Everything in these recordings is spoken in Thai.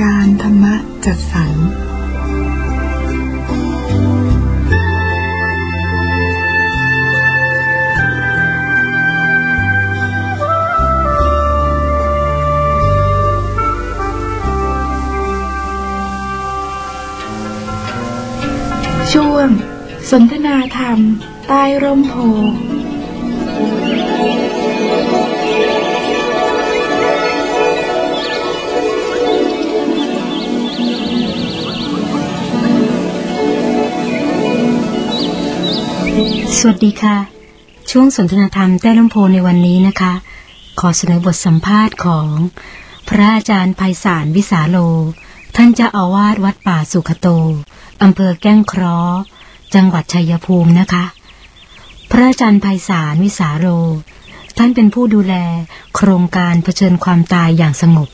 การธรรมจัดสรรช่วง สนทนาธรรม ใต้ร่มโพ สวัสดีค่ะ ช่วงสนทนาธรรมใต้ลำโพในวันนี้นะคะ ขอเสนอบทสัมภาษณ์ของพระอาจารย์ไพศาลวิสาโล ท่านเจ้าอาวาสวัดป่าสุขโตอำเภอแก้งเคราะห์จังหวัดชัยภูมินะคะ พระอาจารย์ไพศาลวิสาโล ท่านเป็นผู้ดูแลโครงการเผชิญความตายอย่างสงบ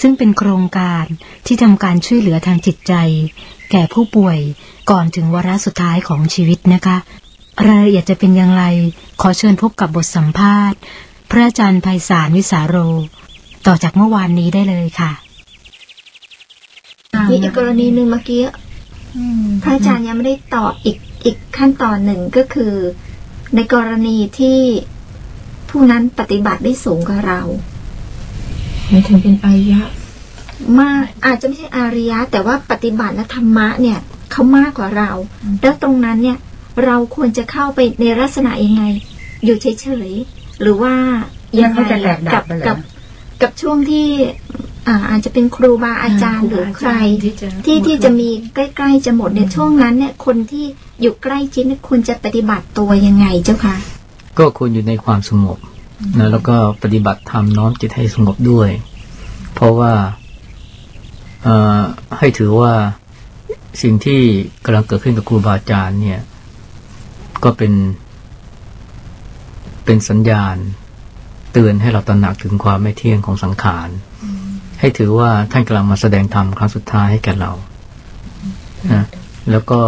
ซึ่งเป็นโครงการที่ทำการช่วยเหลือทางจิตใจ แก่ผู้ป่วยก่อนถึงวาระสุดท้ายของชีวิตนะคะ รายละเอียดจะเป็นอย่างไร ขอเชิญพบกับบทสัมภาษณ์ พระอาจารย์ไพศาลวิสาโร ต่อจากเมื่อวานนี้ได้เลยค่ะมีอีกกรณีหนึ่งเมื่อกี้พระอาจารย์ยังไม่ได้ตอบอีกอีกขั้นตอนหนึ่งก็คือ ในกรณีที่ผู้นั้นปฏิบัติได้สูงกว่าเราไม่ถึงเป็นอายะ มากอาจจะไม่ใช่อาริยะ แต่ว่าปฏิบัติและธรรมะเนี่ยเขามากกว่าเรา แล้วตรงนั้นเนี่ย เราควรจะเข้าไปในลักษณะยังไง อยู่เฉยๆหรือว่ายังไงเขาจะแหลกดักับไปเหรอกับกับช่วงที่อ่าอาจจะเป็นครูบาอาจารย์หรือใคร ที่ที่จะมีใกล้ ๆ จะหมดเนี่ยช่วงนั้นเนี่ยคนที่อยู่ใกล้ชิดเนี่ยควรจะปฏิบัติตัวยังไงเจ้าคะก็ควรอยู่ในความสงบนะแล้วก็ปฏิบัติธรรมน้อมจิตให้สงบด้วย เพราะว่าเอ่อให้ถือว่าสิ่งที่กำลังเกิดขึ้นกับครูบาอาจารย์เนี่ย ก็เป็น เป็นสัญญาณ เตือนให้เราตระหนักถึงความไม่เที่ยงของสังขาร ให้ถือว่าท่านกำลังมาแสดงธรรมครั้งสุดท้ายให้แก่เรานะแล้วก็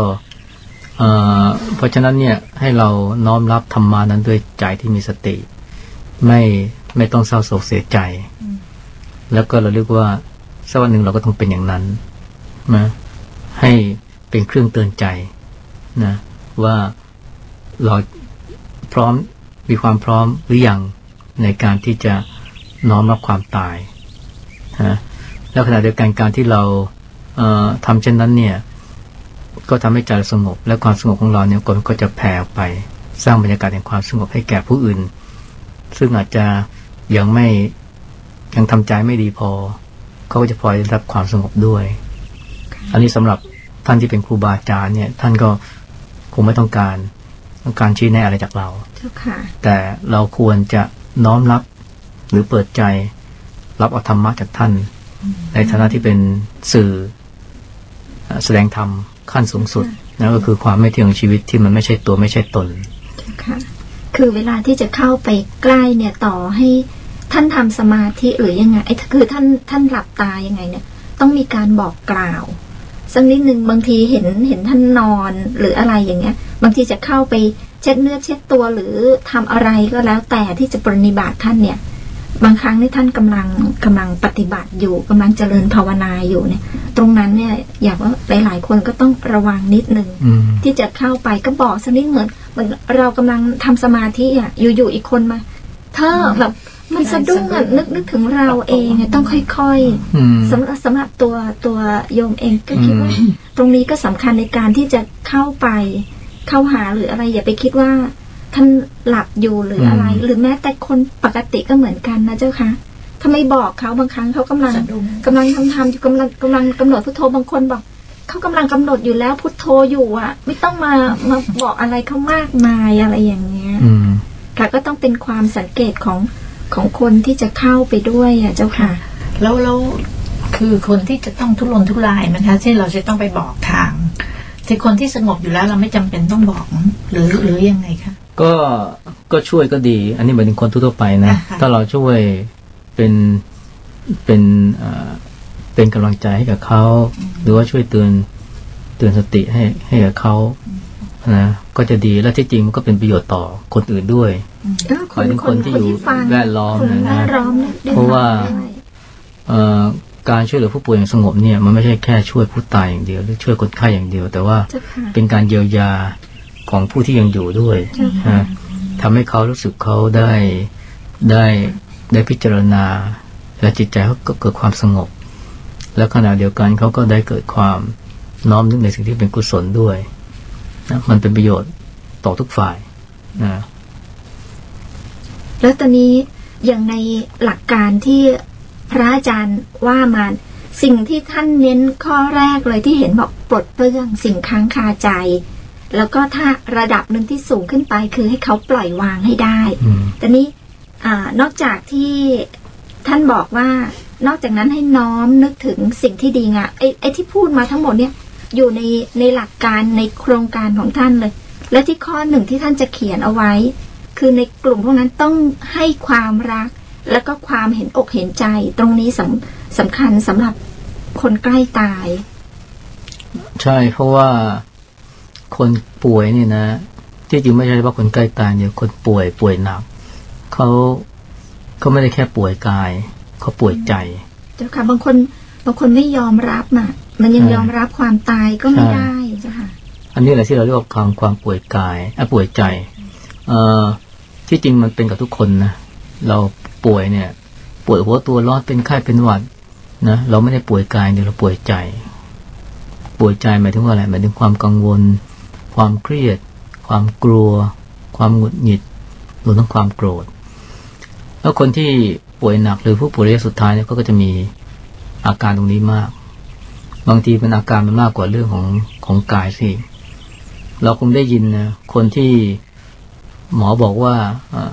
เอ่อเพราะฉะนั้นเนี่ยให้เราน้อมรับธรรมานั้นด้วยใจที่มีสติ ไม่ไม่ต้องเศร้าโศกเสียใจ แล้วก็เราเรียกว่าสักวันหนึ่งเราก็ต้องเป็นอย่างนั้นนะให้เป็นเครื่องเตือนใจนะว่า เราพร้อมมีความพร้อมหรือยังในการที่จะน้อมรับความตายนะแล้วขณะเดียวกันการที่เราเอ่อทำเช่นนั้นเนี่ย ก็ทำให้ใจสงบ และความสงบของเราเนี่ยก็จะแผ่ออกไป สร้างบรรยากาศแห่งความสงบให้แก่ผู้อื่น ซึ่งอาจจะยังไม่ยังทำใจไม่ดีพอ เขาก็จะพลอยได้รับความสงบด้วย อันนี้สำหรับท่านที่เป็นครูบาอาจารย์เนี่ย ท่านก็คงไม่ต้องการ ต้องการชี้แนะอะไรจากเราเจ้าค่ะแต่เราควรจะน้อมรับหรือเปิดใจรับเอาธรรมะจากท่าน ในฐานะที่เป็นสื่อเอ่อแสดงธรรมขั้นสูงสุดนั่นก็คือความไม่เที่ยงของชีวิตที่มันไม่ใช่ตัวไม่ใช่ตนค่ะคือเวลาที่จะเข้าไปใกล้เนี่ยต่อให้ท่านทำสมาธิหรือยังไงไอ้คือท่านท่านหลับตายังไงเนี่ย ต้องมีการบอกกล่าว สักนิดหนึ่งบางทีเห็นเห็นท่านนอนหรืออะไรอย่างเงี้ย บางทีจะเข้าไปเช็ดเนื้อเช็ดตัวหรือทำอะไรก็แล้วแต่ที่จะปรนนิบัติท่านเนี่ย บางครั้งที่ท่านกำลังกำลังปฏิบัติอยู่กำลังเจริญภาวนาอยู่เนี่ย ตรงนั้นเนี่ยอยากว่าหลาย ๆ คนก็ต้องระวังนิดนึงอืมที่จะเข้าไปก็บอกสักนิดเหมือนเหมือนเรากำลังทำสมาธิอะอยู่ๆอีกคนมา เธอแบบ มันสะดุ้งอะนึกนึกถึงเราเองอะต้องค่อยอืมๆสำหรับสำหรับตัวตัวโยมเองก็คิดว่า ตรงนี้ก็สำคัญในการที่จะเข้าไปเข้าหาหรืออะไร อย่าไปคิดว่าท่านหลับอยู่หรืออะไรอืมหรือแม้แต่คนปกติก็เหมือนกันนะเจ้าคะถ้าไม่บอกเขาบางครั้งเขากำลังกำลังทำทำอยู่กำลังกำลังกำหนดพุทโธบางคนบอกเขากำลังกำหนดอยู่แล้วพุทโธอยู่อะ ไม่ต้องมามาบอกอะไรเขามากมายอะไรอย่างเงี้ยอืมค่ะก็ต้องเป็นความสังเกตของ ของคนที่จะเข้าไปด้วยอะเจ้าค่ะ แล้วแล้วคือคนที่จะต้องทุรนทุรายไหมคะที่เราจะต้องไปบอกทางแต่คนที่สงบอยู่แล้วเราไม่จำเป็นต้องบอก หรือหรือยังไงคะก็ก็ช่วยก็ดี อันนี้หมายถึงคนทั่วๆไปนะอ่าฮะถ้าเราช่วยเป็นเป็นเอ่อเป็นกำลังใจให้กับเขาหรือว่าช่วยเตือนเตือนสติให้ให้กับเขา นะก็จะดีและที่จริงมันก็เป็นประโยชน์ต่อคนอื่นด้วยเออหมายถึงคนที่อยู่ฟังแวดล้อมคนนะแวดล้อมนี่ได้เพราะว่าฟังด้วยเอ่อการช่วยเหลือผู้ป่วยอย่างสงบเนี่ยมันไม่ใช่แค่ช่วยผู้ตายอย่างเดียว หรือช่วยคนไข้อย่างเดียว แต่ว่าเจ้าค่ะเป็นการเยียวยาของผู้ที่ยังอยู่ด้วยเจ้าค่ะนะทำให้เขารู้สึกเขาได้ได้ได้พิจารณา และจิตใจเขาก็เกิดความสงบ แล้วขณะเดียวกันเขาก็ได้เกิดความน้อมนึกในสิ่งที่เป็นกุศลด้วย นะมันเป็นประโยชน์ต่อทุกฝ่ายนะแล้วตอนนี้อย่างในหลักการที่พระอาจารย์ว่ามาสิ่งที่ท่านเน้นข้อแรกเลยที่เห็นบอกปลดเปลื้องสิ่งค้างคาใจ แล้วก็ถ้าระดับหนึ่งที่สูงขึ้นไปคือให้เขาปล่อยวางให้ได้อืมแต่นี้อานอกจากที่ท่านบอกว่านอกจากนั้นให้น้อมนึกถึงสิ่งที่ดีงามไอ้ไอ้ที่พูดมาทั้งหมดเนี่ย อยู่ในในหลักการในโครงการของท่านเลย และที่ข้อหนึ่งที่ท่านจะเขียนเอาไว้ คือในกลุ่มพวกนั้นต้องให้ความรัก แล้วก็ความเห็นอกเห็นใจ ตรงนี้สำสำคัญสำหรับคนใกล้ตาย ใช่เพราะว่าคนป่วยเนี่ยนะ ที่จริงไม่ใช่ว่าคนใกล้ตายเนี่ยคนป่วยป่วยหนักเขาเขาไม่ได้แค่ป่วยกาย เขาป่วยใจ เจ้าค่ะบางคนบางคนไม่ยอมรับอะ มันยังยอมรับความตายก็ไม่ใช่ได้เจ้าค่ะอันนี้แหละที่เราเรียกว่าความความป่วยกายอะป่วยใจเอ่อที่จริงมันเป็นกับทุกคนนะเราป่วยเนี่ย ป่วยหัวตัวร้อนเป็นไข้เป็นหวัดนะเราไม่ได้ป่วยกายเดียวเราป่วยใจ ป่วยใจหมายถึงว่าอะไรหมายถึงความกังวล ความเครียด ความกลัว ความหงุดหงิดรวมทั้งความโกรธ แล้วคนที่ป่วยหนักหรือผู้ป่วยระยะสุดท้ายเนี่ยก็จะมีอาการตรงนี้มาก บางทีเป็นอาการมันมากกว่าเรื่องของของกายสิเราคงได้ยินนะคนที่หมอบอกว่าเอ่อ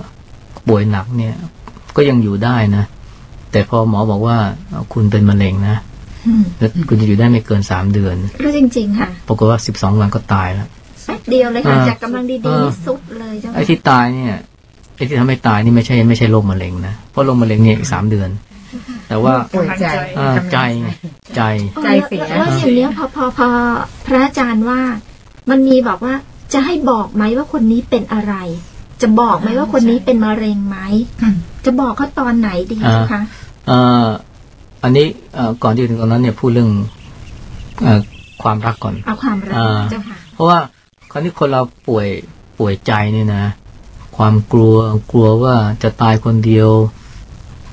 ป่วยหนักเนี่ย ก็ยังอยู่ได้นะแต่พอหมอบอกว่าเอ่อคุณเป็นมะเร็งนะอืมแล้วคุณจะอยู่ได้ไม่เกินสามเดือน ก็จริง ๆ ค่ะปรากฏว่าสิบสองวันก็ตายแล้วแป๊บเดียวเลยค่ะอ่าจากกำลังดีอ่าๆนี่สุดเลยเจ้าไอ้ค่ะที่ตายเนี่ยไอ้ที่ทำให้ตายนี่ไม่ใช่ไม่ใช่โรคมะเร็งนะเพราะโรคมะเร็งเนี่ยอีกสามเดือน แต่ว่าป่วยใจอ่าใจไงใจ ใจเสีย แล้วแล้วอย่างเนี้ยพอพอพอพระอาจารย์ว่า มันมีบอกว่าจะให้บอกไหมว่าคนนี้เป็นอะไร จะบอกไหมว่าคนนี้เป็นมะเร็งไหมอืมจะบอกเขาตอนไหนดีอ่าเจ้าคะ เอ่ออันนี้เอ่อก่อนที่จะถึงตรงนั้นเนี่ยพูดเรื่องเอ่อความรักก่อน เอาความรักอ่า เจ้าค่ะ เพราะว่าคราวนี้คนเราป่วยป่วยใจเนี่ยนะ ความกลัวกลัวว่าจะตายคนเดียว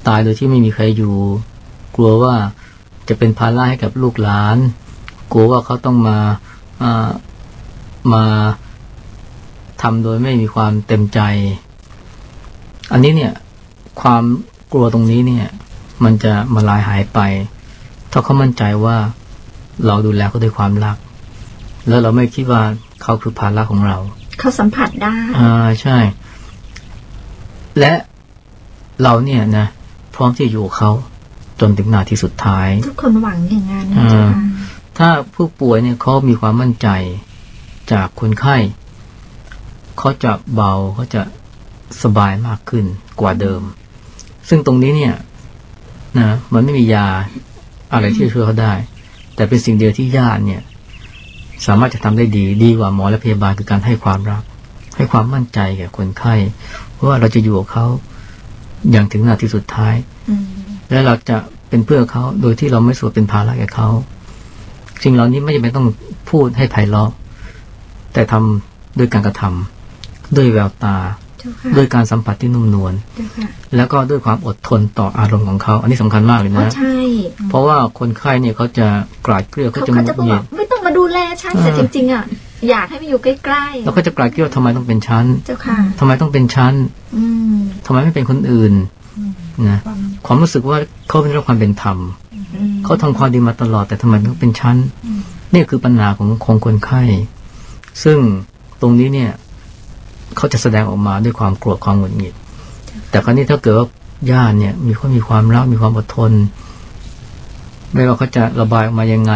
ตายโดยที่ไม่มีใครอยู่ กลัวว่าจะเป็นภาระให้กับลูกหลาน กลัวว่าเขาต้องมาอ่ามาทำโดยไม่มีความเต็มใจ อันนี้เนี่ย ความกลัวตรงนี้เนี่ย มันจะมาลายหายไป ถ้าเขามั่นใจว่าเราดูแลเขาด้วยความรัก แล้วเราไม่คิดว่าเขาคือภาระของเรา เขาสัมผัสได้ อ่าใช่ และเราเนี่ยนะพ ร้อมที่จะอยู่กับเขาจนถึงนาทีสุดท้าย ทุกคนหวังอย่างนั้นอ่าเจ้าค่ะถ้าผู้ป่วยเนี่ยเขามีความมั่นใจจากคนไข้เขาจะเบาเขาจะสบายมากขึ้นกว่าเดิม ซึ่งตรงนี้เนี่ยนะมันไม่มียาอะไรที่จะช่วยเขาได้ แต่เป็นสิ่งเดียวที่ญาติเนี่ย สามารถจะทำได้ดีดีกว่าหมอและพยาบาลคือการให้ความรัก ให้ความมั่นใจแก่คนไข้ว่าเราจะอยู่กับเขาอย่างถึงนาทีสุดท้ายอืม และเราจะเป็นเพื่อเขาโดยที่เราไม่สวดเป็นภาระแก่เขาสิ่งเหล่านี้ไม่จำเป็นต้องพูดให้ไพเราะแต่ทำด้วยการกระทำด้วยแววตาเจ้าค่ะด้วยการสัมผัสที่นุ่มนวลเจ้าค่ะแล้วก็ด้วยความอดทนต่ออารมณ์ของเขา อันนี้สำคัญมากเลยอ๋อนะใช่เพราะว่าคนไข้เนี่ยเขาจะกลาดเกลียวเขาเขาจะหเขางุจะดบอกหงิว่าดไม่ต้องมาดูแลฉันอ่าแต่จริงๆอะอยากให้มาอยู่ใกล้ๆแล้วก็จะกลาดเกลียวทำไมต้องเป็นชั้นเจ้าค่ะทำไมต้องเป็นชั้นอืมทำไมไม่เป็นคนอื่น นะความรู้สึกว่าเขาเป็นรับความเป็นธรรมอืมเขาทำความดีมาตลอดแต่ทำไมต้องเป็นชั้นนี่คือปัญหาของของคนไข้ ซึ่งตรงนี้เนี่ยเขาจะแสดงออกมาด้วยความโกรธความหงุดหงิด แต่คราวนี้ถ้าเกิดว่าญาติเนี่ย มีเขามีความรักมีความอดทน ไม่ว่าเขาจะระบายออกมายังไง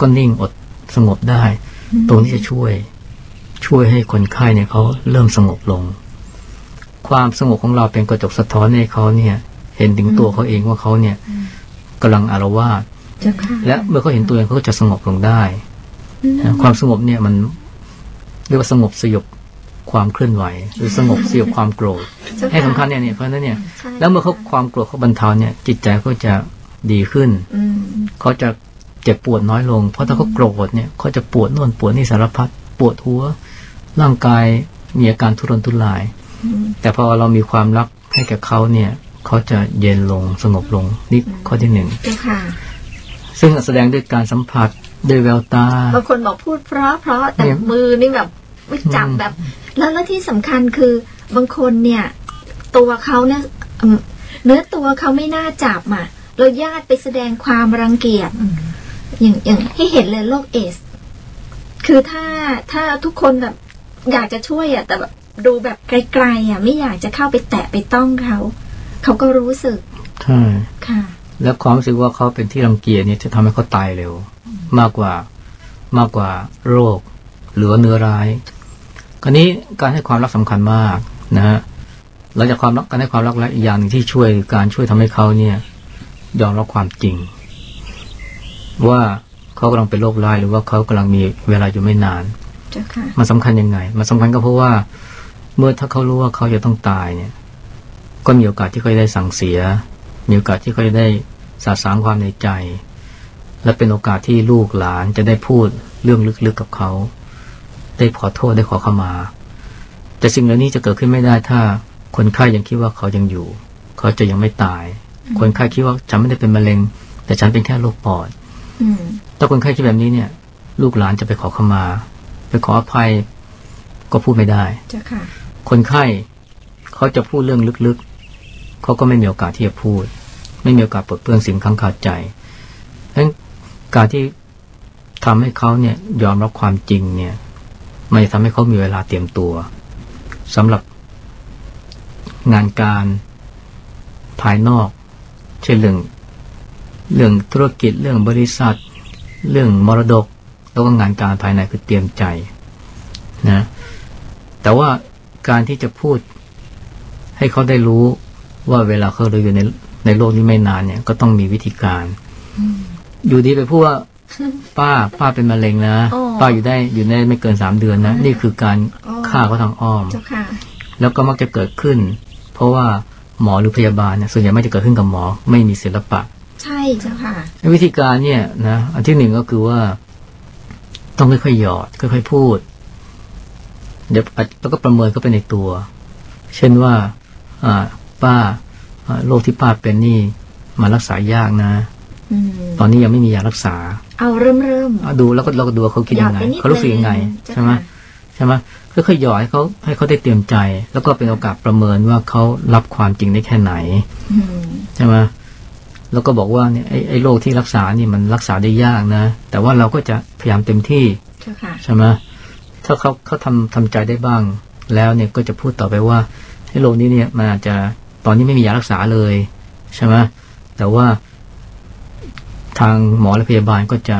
ก็นิ่งอดสงบได้ ตรงนี้จะช่วย ช่วยให้คนไข้เนี่ยเขาเริ่มสงบลง ความสงบของเราเป็นกระจกสะท้อนให้เขาเนี่ย เห็นถึงตัวเขาเองว่าเขาเนี่ยกำลังอารวาสเจ้าค่ะและเมื่อเขาเห็นตัวเองเขาก็จะสงบลงได้อืมนะความสงบเนี่ยมันเรียกว่าสงบสยบความเคลื่อนไหว หรือสงบสยบความโกรธเจ้าะให้สำคัญเนี่ยเนี่ยเพราะฉะนั้นเนี่ยใช่แล้วเมื่อเขาความโกรธเขาบรรเทาเนี่ย จิตใจเขาจะดีขึ้นอืมเขาจะเจ็บปวดน้อยลง เพราะถ้าเขาโกรธเนี่ยเขาจะปวดโน่นปวดนี่สารพัดปวดหัว ร่างกายมีอาการทุรนทุรายอืม แต่พอเรามีความรักให้แก่เขาเนี่ย เขาจะเย็นลงสงบลงนี่ข้อที่หนึ่งเจ้าค่ะซึ่งแสดงด้วยการสัมผัสด้วยแววตาบางคนบอกพูดเพราะเพราะแต่เนี่ยมือนี่แบบไม่จับอืมแบบ แล้วแล้วที่สำคัญคือบางคนเนี่ย ตัวเขาเนี่ยอืมเนื้อตัวเขาไม่น่าจับอะเราญาติไปแสดงความรังเกียจอืมอย่างอย่างให้เห็นเลยโรคเอส คือถ้าถ้าทุกคนแบบ อยากจะช่วยอะแต่แบบ ดูแบบไกลๆอะ ไม่อยากจะเข้าไปแตะไปต้องเขาเขาก็รู้สึกใช่ค่ะ แล้วความรู้สึกว่าเขาเป็นที่รังเกียจเนี่ยจะทำให้เขาตายเร็ว มากกว่ามากกว่าโรค หรือว่าเนื้อร้ายคราวนี้การให้ความรักสำคัญมากนะฮะหลังจากความรักการให้ความรักและอีกอย่างหนึ่งที่ช่วยการช่วยทำให้เขาเนี่ยยอมรับความจริง ว่าเขากำลังเป็นโรคร้ายหรือว่าเขากำลังมีเวลาอยู่ไม่นานเจ้าค่ะมันสำคัญยังไง มันสำคัญก็เพราะว่า เมื่อถ้าเขารู้ว่าเขาจะต้องตายเนี่ย ก็มีโอกาสที่เขาจะได้สั่งเสีย มีโอกาสที่เขาจะได้สาสางความในใจ และเป็นโอกาสที่ลูกหลานจะได้พูดเรื่องลึกๆกับเขา ได้ขอโทษได้ขอขมา แต่สิ่งเหล่านี้จะเกิดขึ้นไม่ได้ถ้าคนไข้ยังคิดว่าเขายังอยู่ เขาจะยังไม่ตาย คนไข้คิดว่าฉันไม่ได้เป็นมะเร็ง แต่ฉันเป็นแค่โรคปอดอืมถ้าคนไข้คิดแบบนี้เนี่ย ลูกหลานจะไปขอขมา ไปขออภัยก็พูดไม่ได้เจ้าค่ะ คนไข้เขาจะพูดเรื่องลึกๆ เขาก็ไม่มีโอกาสที่จะพูด ไม่มีโอกาสปลดเปลื้องสิ่งข้างคาใจดังนั้นการที่ทำให้เขาเนี่ยยอมรับความจริงเนี่ยมันจะทำให้เขามีเวลาเตรียมตัวสำหรับงานการภายนอก เช่นเรื่องเรื่องธุรกิจเรื่องบริษัท เรื่องมรดก แล้วก็งานการภายในคือเตรียมใจนะแต่ว่า การที่จะพูด ให้เขาได้รู้ว่าเวลาเขาอยู่ในในโลกนี้ไม่นานเนี่ย ก็ต้องมีวิธีการ อยู่ดีไปพูดว่า ป้าป้าเป็นมะเร็งนะอ๋อป้าอยู่ได้อยู่ได้ไม่เกินสามเดือนนะนี่คือการอ๋อฆ่าเขาทางอ้อมเจ้าค่ะแล้วก็มักจะเกิดขึ้น เพราะว่าหมอหรือพยาบาลเนี่ยส่วนใหญ่ไม่จะเกิดขึ้นกับหมอ ไม่มีศิลปะ ใช่เจ้าค่ะ วิธีการเนี่ยนะอันที่หนึ่งก็คือว่า ต้องค่อยๆหยอดค่อยๆพูด เดี๋ยวอาจแล้วก็ประเมินเข้าไปในตัว เช่นว่าอ่าป้าอ่าโรคที่ป้าเป็นนี่มารักษายากนะอืมตอนนี้ยังไม่มียารักษา เอาเริ่มเริ่มเอาดูแล้วก็เราก็ดูว่าเขาคิดยังไงหยอดไปนิดเขารู้สึกยังไงนึงใช่ไหมเจ้าค่ะใช่ไหมค่อยๆหยอดให้เขาให้เขาได้เตรียมใจ แล้วก็เป็นโอกาสประเมินว่าเขารับความจริงได้แค่ไหนอืมใช่ไหมแล้วก็บอกว่าเนี่ยไอ้ไอ้โรคที่รักษานี่มันรักษาได้ยากนะ แต่ว่าเราก็จะพยายามเต็มที่เจ้าค่ะใช่ไหม ถ้าเขาเขาทำทำใจได้บ้าง แล้วเนี่ยก็จะพูดต่อไปว่าไอ้โรคนี้เนี่ยมันอาจจะตอนนี้ไม่มียารักษาเลยใช่ไหมแต่ว่าทางหมอและพยาบาลก็จะ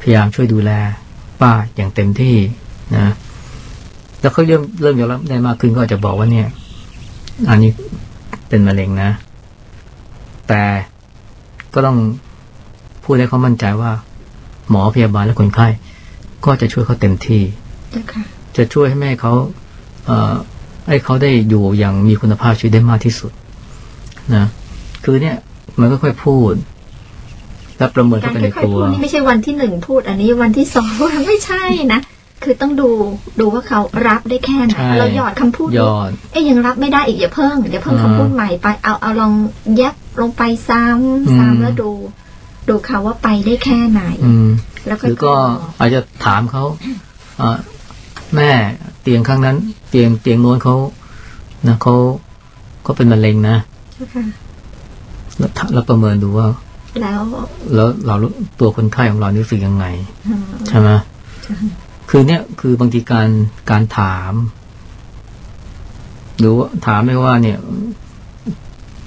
พยายามช่วยดูแลป้าอย่างเต็มที่นะ แล้วเขาเริ่มเริ่มยอมรับได้มากขึ้นก็อาจจะบอกว่าเนี่ย อันนี้เป็นมะเร็งนะ แต่ก็ต้องพูดให้เขามั่นใจว่า หมอพยาบาลและคนไข้ ก็จะช่วยเขาเต็มที่ จ้าค่ะจะช่วยให้แม่เขาเอ่อให้เขาได้อยู่อย่างมีคุณภาพชีวิตได้มากที่สุดนะคือเนี่ย มันก็ค่อยๆพูดและประเมินกาเข้ารไปในค่อยๆตัวพูดนี่ไม่ใช่วันที่หนึ่งพูด อันนี้วันที่สองพูดไม่ใช่นะคือต้องดูดูว่าเขารับได้แค่ไหนใช่เราหยอดคำพูดยอดเอ้ยยังรับไม่ได้อีกอย่าเพิ่งเดี๋ยวเพิ่งอ่าคำพูดใหม่ไปเอาเอาลองยับลงไปซ้อืมำซ้ำแล้วดู ดูเขาว่าไปได้แค่ไหนอืมแล้วก็หรือก็อาจจะถามเขาเอ่อ แม่เตียงข้างนั้น เตียงเตียงโน้นเขานะเขาเขาเป็นมะเร็งนะค่ะแล้วถ้าแล้วประเมินดูว่า แล้ว แล้วเราตัวคนไข้ของเรานี่รู้สึกยังไงอืมใช่ไหมใช่คือเนี่ยคือบางทีการการถามหรือว่าถามไม่ว่าเนี่ย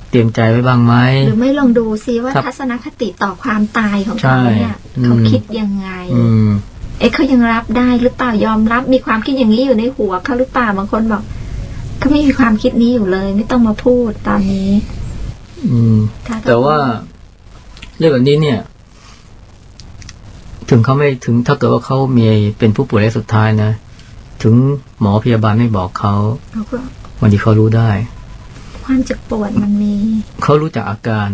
เตรียมใจไว้บ้างไหมหรือไม่ลองดูซิว่าครับทัศนคติต่อความตายของใช่เขาเนี่ยอืมเขาคิดยังไงอืม เอ๊ะเขายังรับได้หรือเปล่ายอมรับมีความคิดอย่างนี้อยู่ในหัวเขาหรือเปล่าบางคนบอกเขาไม่มีความคิดนี้อยู่เลย ไม่ต้องมาพูดตอนนี้ อืมถ้แต่ว่าเรื่องแบบนี้เนี่ย ถึงเขาไม่ถึงถ้าเกิดว่าเขามีเป็นผู้ป่วยระยะสุดท้ายนะถึงหมอพยาบาลไม่บอกเขาเขาก็บางทีเขารู้ได้ ความเจ็บปวดมันมีเขารู้จักอาการ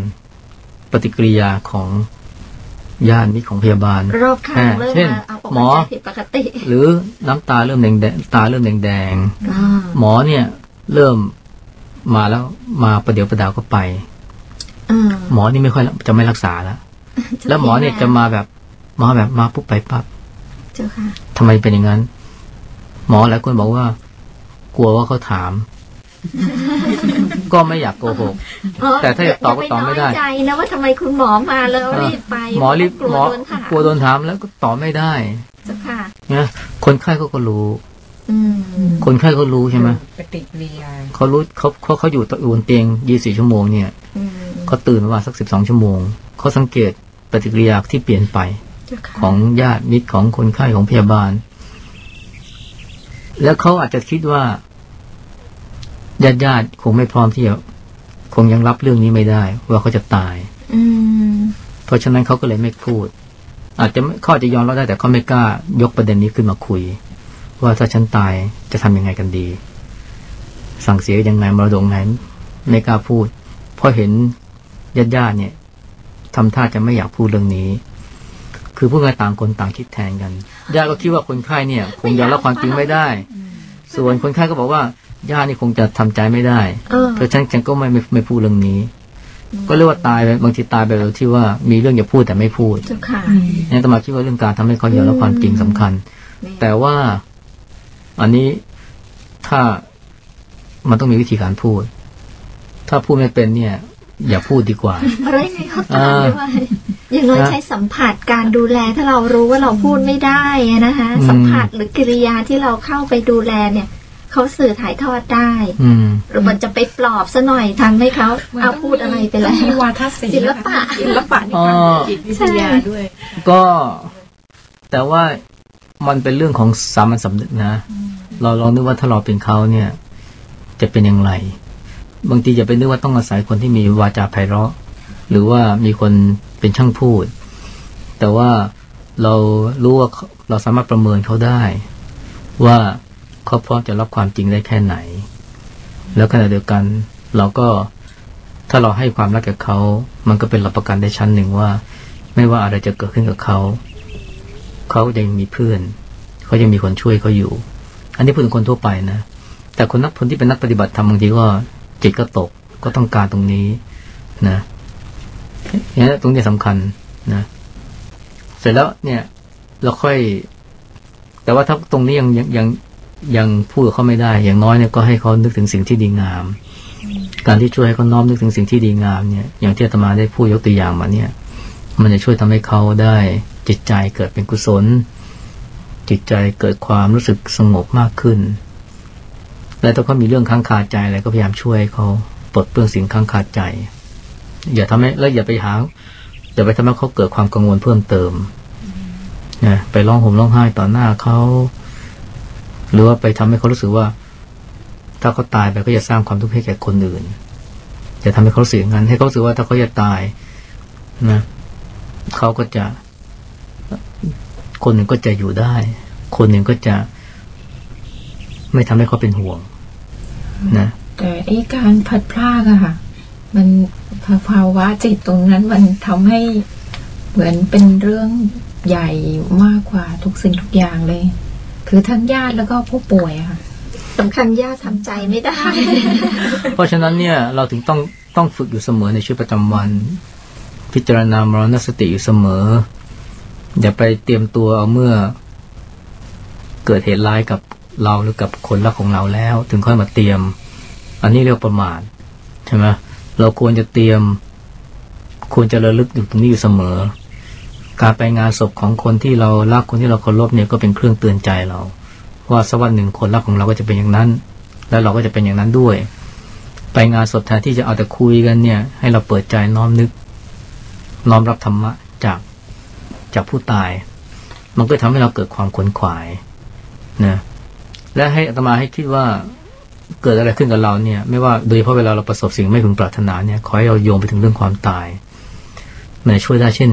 ปฏิกิริยาของ ญาติมิตรของพยาบาลรอบข้างเริ่มเช่นมาเอาอกหมอใจผิดปกติ หรือน้ำตาเริ่มแดงแดงตาเริ่มแดงแดงอ่าหมอเนี่ย เริ่มมาแล้วมาประเดี๋ยวประดาวก็ไปอ่าหมอนี่ไม่ค่อยจะไม่รักษาแล้วแล้วหมอเนี่ยจะมาแบบมาแบบมาปุ๊บไปปั๊บเจ้าค่ะทำไมเป็นอย่างนั้น หมอหลายคนบอกว่า กลัวว่าเขาถาม ก็ไม่อยากโกหก แต่ถ้าจะตอบก็ตอบไม่ได้ย่าปน้ยใจนะว่าทำไมคุณหมอมาแล้วรีบไปหมอรีบกลัวหมอโดนถามกลัวโดนถามแล้วก็ตอบไม่ได้เจ้าค่ะนะคนไข้เขาก็รู้อืมคนไข้เขารู้ใช่ไหมปฏิกิริยาเขารู้เขาเขาเขาอยู่อยู่บนเตียงยี่สี่ชั่วโมงเนี่ยอืมเขาตื่นประมาณสักสิบสองชั่วโมงเขาสังเกตปฏิกิริยาที่เปลี่ยนไปเจ้าค่ะของญาติมิตรของคนไข้ของพยาบาล แล้วเขาอาจจะคิดว่า ญาติญาติๆคงไม่พร้อมที่จะคงยังรับเรื่องนี้ไม่ได้ ว่าเขาจะตาย อืมเพราะฉะนั้นเขาก็เลยไม่พูด อาจจะไม่เขาอาจจะยอมรับได้แต่เขาไม่กล้ายกประเด็นนี้ขึ้นมาคุย ว่าถ้าฉันตายจะทำยังไงกันดี สั่งเสียยังไงมรดกไหนไม่กล้าพูด เพราะเห็นญาติญาติๆเนี่ยทำท่าจะไม่อยากพูดเรื่องนี้ คือพูดกันต่างคนต่างคิดแทนกันญาติก็คิดว่าคนไข้เนี่ยคงยอมรับความจริงไม่ได้ ส่วนคนไข้ก็บอกว่า ญาตินี่คงจะทำใจไม่ได้เออเพราะฉะนั้นฉันก็ไม่ไม่ไม่พูดเรื่องนี้ ก็เรียกว่าตายไปบางทีตายไปโดยที่ว่ามีเรื่องจะพูดแต่ไม่พูดเจ้าค่ะนี่ตมาคิดว่าเรื่องการทำให้เขายอมรับความจริงสำคัญนี่แต่ว่าอันนี้ถ้ามันต้องมีวิธีการพูด ถ้าพูดไม่เป็นเนี่ย อย่าพูดดีกว่าอะไรไงเขาตามด้วยอย่างน้อยนะใช้สัมผัสการดูแลถ้าเรารู้ว่าเราพูดไม่ได้อะนะคะอืมสัมผัสหรือกิริยาที่เราเข้าไปดูแลเนี่ย เขาสื่อถ่ายทอดได้อืมหรือมันจะไปปลอบซะหน่อยทำให้เขาเอาพูดอะไรไปแล้วมีวาทศิลป์ศิลปะศิลปะในอ๋อการจิตวิทยาด้วย ก็ แต่ว่ามันเป็นเรื่องของสามัญสำนึกนะ เราลองนึกว่าถ้าเราเป็นเขาเนี่ย จะเป็นอย่างไร บางทีอย่าไปนึกว่าต้องอาศัยคนที่มีวาจาไพเราะ หรือว่ามีคนเป็นช่างพูด แต่ว่าเรารู้ว่าเขาเราสามารถประเมินเขาได้ ว่า เขาพร้อมจะรับความจริงได้แค่ไหน แล้วขณะเดียวกัน เราก็ถ้าเราให้ความรักกับเขา มันก็เป็นหลักประกันได้ชั้นหนึ่งว่า ไม่ว่าอะไรจะเกิดขึ้นกับเขา เขายังมีเพื่อน เขายังมีคนช่วยเขาอยู่ อันนี้พูดถึงคนทั่วไปนะ แต่คนนักคนที่เป็นนักปฏิบัติธรรมบางทีก็จิตก็ตก ก็ต้องการตรงนี้นะเนี่ยตรงนี้สำคัญนะ เสร็จแล้วเนี่ย เราค่อย แต่ว่าถ้าตรงนี้ยังยังยัง ยังพูดกับเขาไม่ได้ อย่างน้อยเนี่ยก็ให้เขานึกถึงสิ่งที่ดีงาม การที่ช่วยให้เขาน้อมนึกถึงสิ่งที่ดีงามเนี่ย อย่างที่อาตมาได้พูดยกตัวอย่างมาเนี่ย มันจะช่วยทำให้เขาได้จิตใจเกิดเป็นกุศล จิตใจเกิดความรู้สึกสงบมากขึ้น และถ้าเขามีเรื่องค้างคาใจอะไรก็พยายามช่วยเขาปลดเปลื้องสิ่งค้างคาใจ อย่าทำให้แล้วอย่าไปหาอย่าไปทำให้เขาเกิดความกังวลเพิ่มเติมนะไปร้องห่มร้องไห้ต่อหน้าเขา หรือว่าไปทำให้เขารู้สึกว่า ถ้าเขาตายไปก็จะสร้างความทุกข์ให้แก่คนอื่นอย่าทำให้เขารู้สึกอย่างนั้นให้เขาสึกว่าถ้าเขาจะตายนะเขาก็จะ คนหนึ่งก็จะอยู่ได้ คนหนึ่งก็จะ ไม่ทำให้เขาเป็นห่วง นะแต่ไอ้การพัดพรากอะค่ะ มันภาวะจิตตรงนั้นมันทำให้เหมือนเป็นเรื่องใหญ่มากกว่าทุกสิ่งทุกอย่างเลย คือทั้งญาติแล้วก็ผู้ป่วยอะค่ะสำคัญยากทำใจไม่ได้ เพราะฉะนั้นเนี่ยเราถึงต้องต้องฝึกอยู่เสมอในชีวิตประจำวัน พิจารณามรณสติอยู่เสมอ อย่าไปเตรียมตัวเอาเมื่อ เกิดเหตุร้ายกับเราหรือกับคนรักของเราแล้ว ถึงค่อยมาเตรียม อันนี้เรียกว่าประมาทใช่ไหมเราควรจะเตรียม ควรจะระลึกอยู่ตรงนี้อยู่เสมอ การไปงานศพของคนที่เรารักคนที่เราเคารพเนี่ยก็เป็นเครื่องเตือนใจเราว่าสักวันหนึ่งคนรักของเราก็จะเป็นอย่างนั้น แล้วเราก็จะเป็นอย่างนั้นด้วย ไปงานศพแทนที่จะเอาแต่คุยกันเนี่ย ให้เราเปิดใจน้อมนึก น้อมรับธรรมะจากจากผู้ตาย มันก็ทำให้เราเกิดความขวนขวายนะและให้อาตมาให้คิดว่าเกิดอะไรขึ้นกับเราเนี่ย ไม่ว่าโดยเฉพาะเวลาเราประสบสิ่งไม่พึงปรารถนาเนี่ยขอให้เราโยงไปถึงเรื่องความตายมันช่วยได้เช่น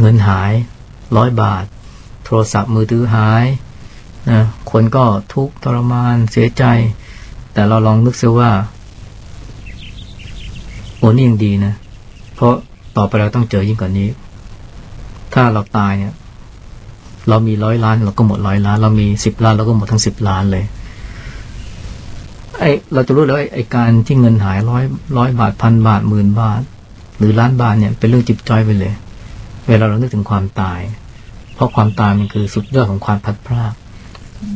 เงินหายร้อยบาท โทรศัพท์มือถือหายนะคนก็ทุกข์ทรมานเสียใจ แต่เราลองนึกซิว่าโอ้นี่ยังดีนะ เพราะต่อไปเราต้องเจอยิ่งกว่านี้ ถ้าเราตายเนี่ย เรามีร้อยล้านเราก็หมดร้อยล้าน เรามีสิบล้านเราก็หมดทั้งสิบล้านเลยไอเราจะรู้เลยว่าไอการที่เงินหายร้อยร้อยบาทพันบาทหมื่นบาท หรือล้านบาทเนี่ยเป็นเรื่องจิบจ้อยไปเลย เวลาเรานึกถึงความตาย เพราะความตายมันคือสุดยอดของความพัดพราก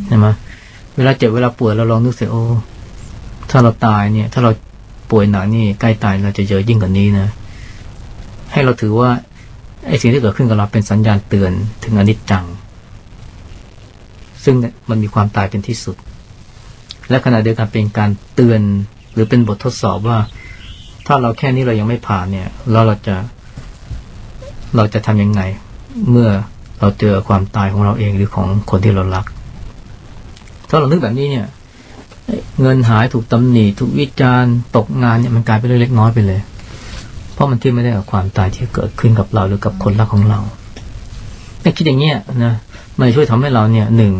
ใช่ไหมเวลาเจ็บเวลาป่วยเราลองนึกสิโอ้ถ้าเราตายเนี่ย ถ้าเราป่วยหนักนี่ใกล้ตายเราจะเจอยิ่งกว่านี้นะ ให้เราถือว่าไอ้สิ่งที่เกิดขึ้นกับเราเป็นสัญญาณเตือนถึงอนิจจัง ซึ่งมันมีความตายเป็นที่สุด และขณะเดียวกันเป็นการเตือนหรือเป็นบททดสอบว่า ถ้าเราแค่นี้เรายังไม่ผ่านเนี่ยแล้วเราจะ เราจะทำยังไง เมื่อเราเจอความตายของเราเองหรือของคนที่เรารัก ถ้าเรานึกแบบนี้เนี่ย เงินหายถูกตำหนิถูกวิจารณ์ตกงานเนี่ยมันกลายเป็นเรื่องเล็กน้อยไปเลย เพราะมันเที่ไม่ได้กับความตายที่เกิดขึ้นกับเราหรือกับคนรักของเราถ้าคิดอย่างเงี้ยนะมันช่วยทำให้เราเนี่ยหนึ่ง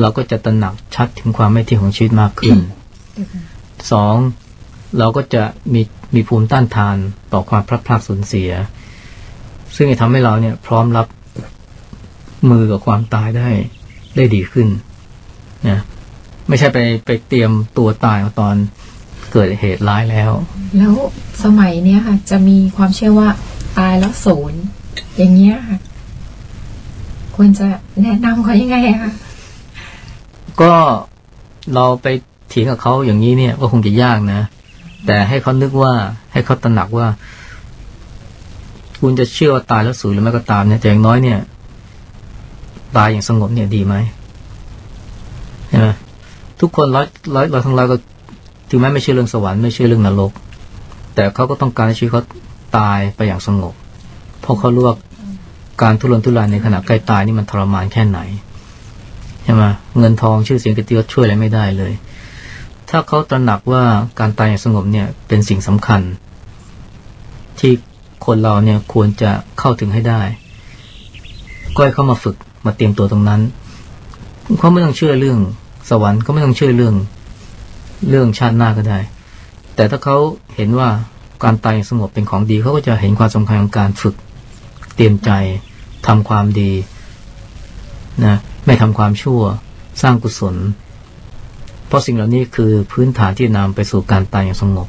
เราก็จะตระหนักชัดถึงความไม่เที่ยงของชีวิตมากขึ้นสองเราก็จะมีมีภูมิต้านทานต่อความพลัดพรากสูญเสีย ซึ่งจะทำให้เราเนี่ยพร้อมรับมือกับความตายได้ได้ดีขึ้นนะไม่ใช่ไปไปเตรียมตัวตายตอนเกิดเหตุร้ายแล้ว แล้วสมัยเนี้ยค่ะ จะมีความเชื่อว่าตายแล้วศูนย์อย่างเงี้ยค่ะควรจะแนะนำเขายังไงอะคะก็เราไปเถียงกับเขาอย่างนี้เนี่ย ก็คงจะยากนะ แต่ให้เขานึกว่าให้เขาตระหนักว่า คุณจะเชื่อว่าตายแล้วสูญหรือไม่ก็ตามเนี่ยแต่อย่างน้อยเนี่ย ตายอย่างสงบเนี่ยดีไหมใช่ไหมทุกคนร้อยร้อยร้อยทั้งร้อยก็ถึงแม้ไม่เชื่อเรื่องสวรรค์ไม่เชื่อเรื่องนรก แต่เขาก็ต้องการให้ชีวิตเขาตายไปอย่างสงบเพราะเขารู้ว่าการทุรนทุรายในขณะใกล้ตายนี่มันทรมานแค่ไหนใช่ไหมเงินทองชื่อเสียงกิตติยศช่วยอะไรไม่ได้เลย ถ้าเขาตระหนักว่าการตายอย่างสงบเนี่ยเป็นสิ่งสำคัญ ที่ คนเราเนี่ยควรจะเข้าถึงให้ได้ ก็ให้เข้ามาฝึกมาเตรียมตัวตรงนั้นเขาไม่ต้องเชื่อเรื่องสวรรค์ก็ไม่ต้องเชื่อเรื่อง เรื่องชาติหน้าก็ได้ แต่ถ้าเขาเห็นว่าการตายอย่างสงบเป็นของดีเขาก็จะเห็นความสำคัญของการฝึก เตรียมใจทำความดีนะไม่ทำความชั่วสร้างกุศล เพราะสิ่งเหล่านี้คือพื้นฐานที่นำไปสู่การตายอย่างสงบ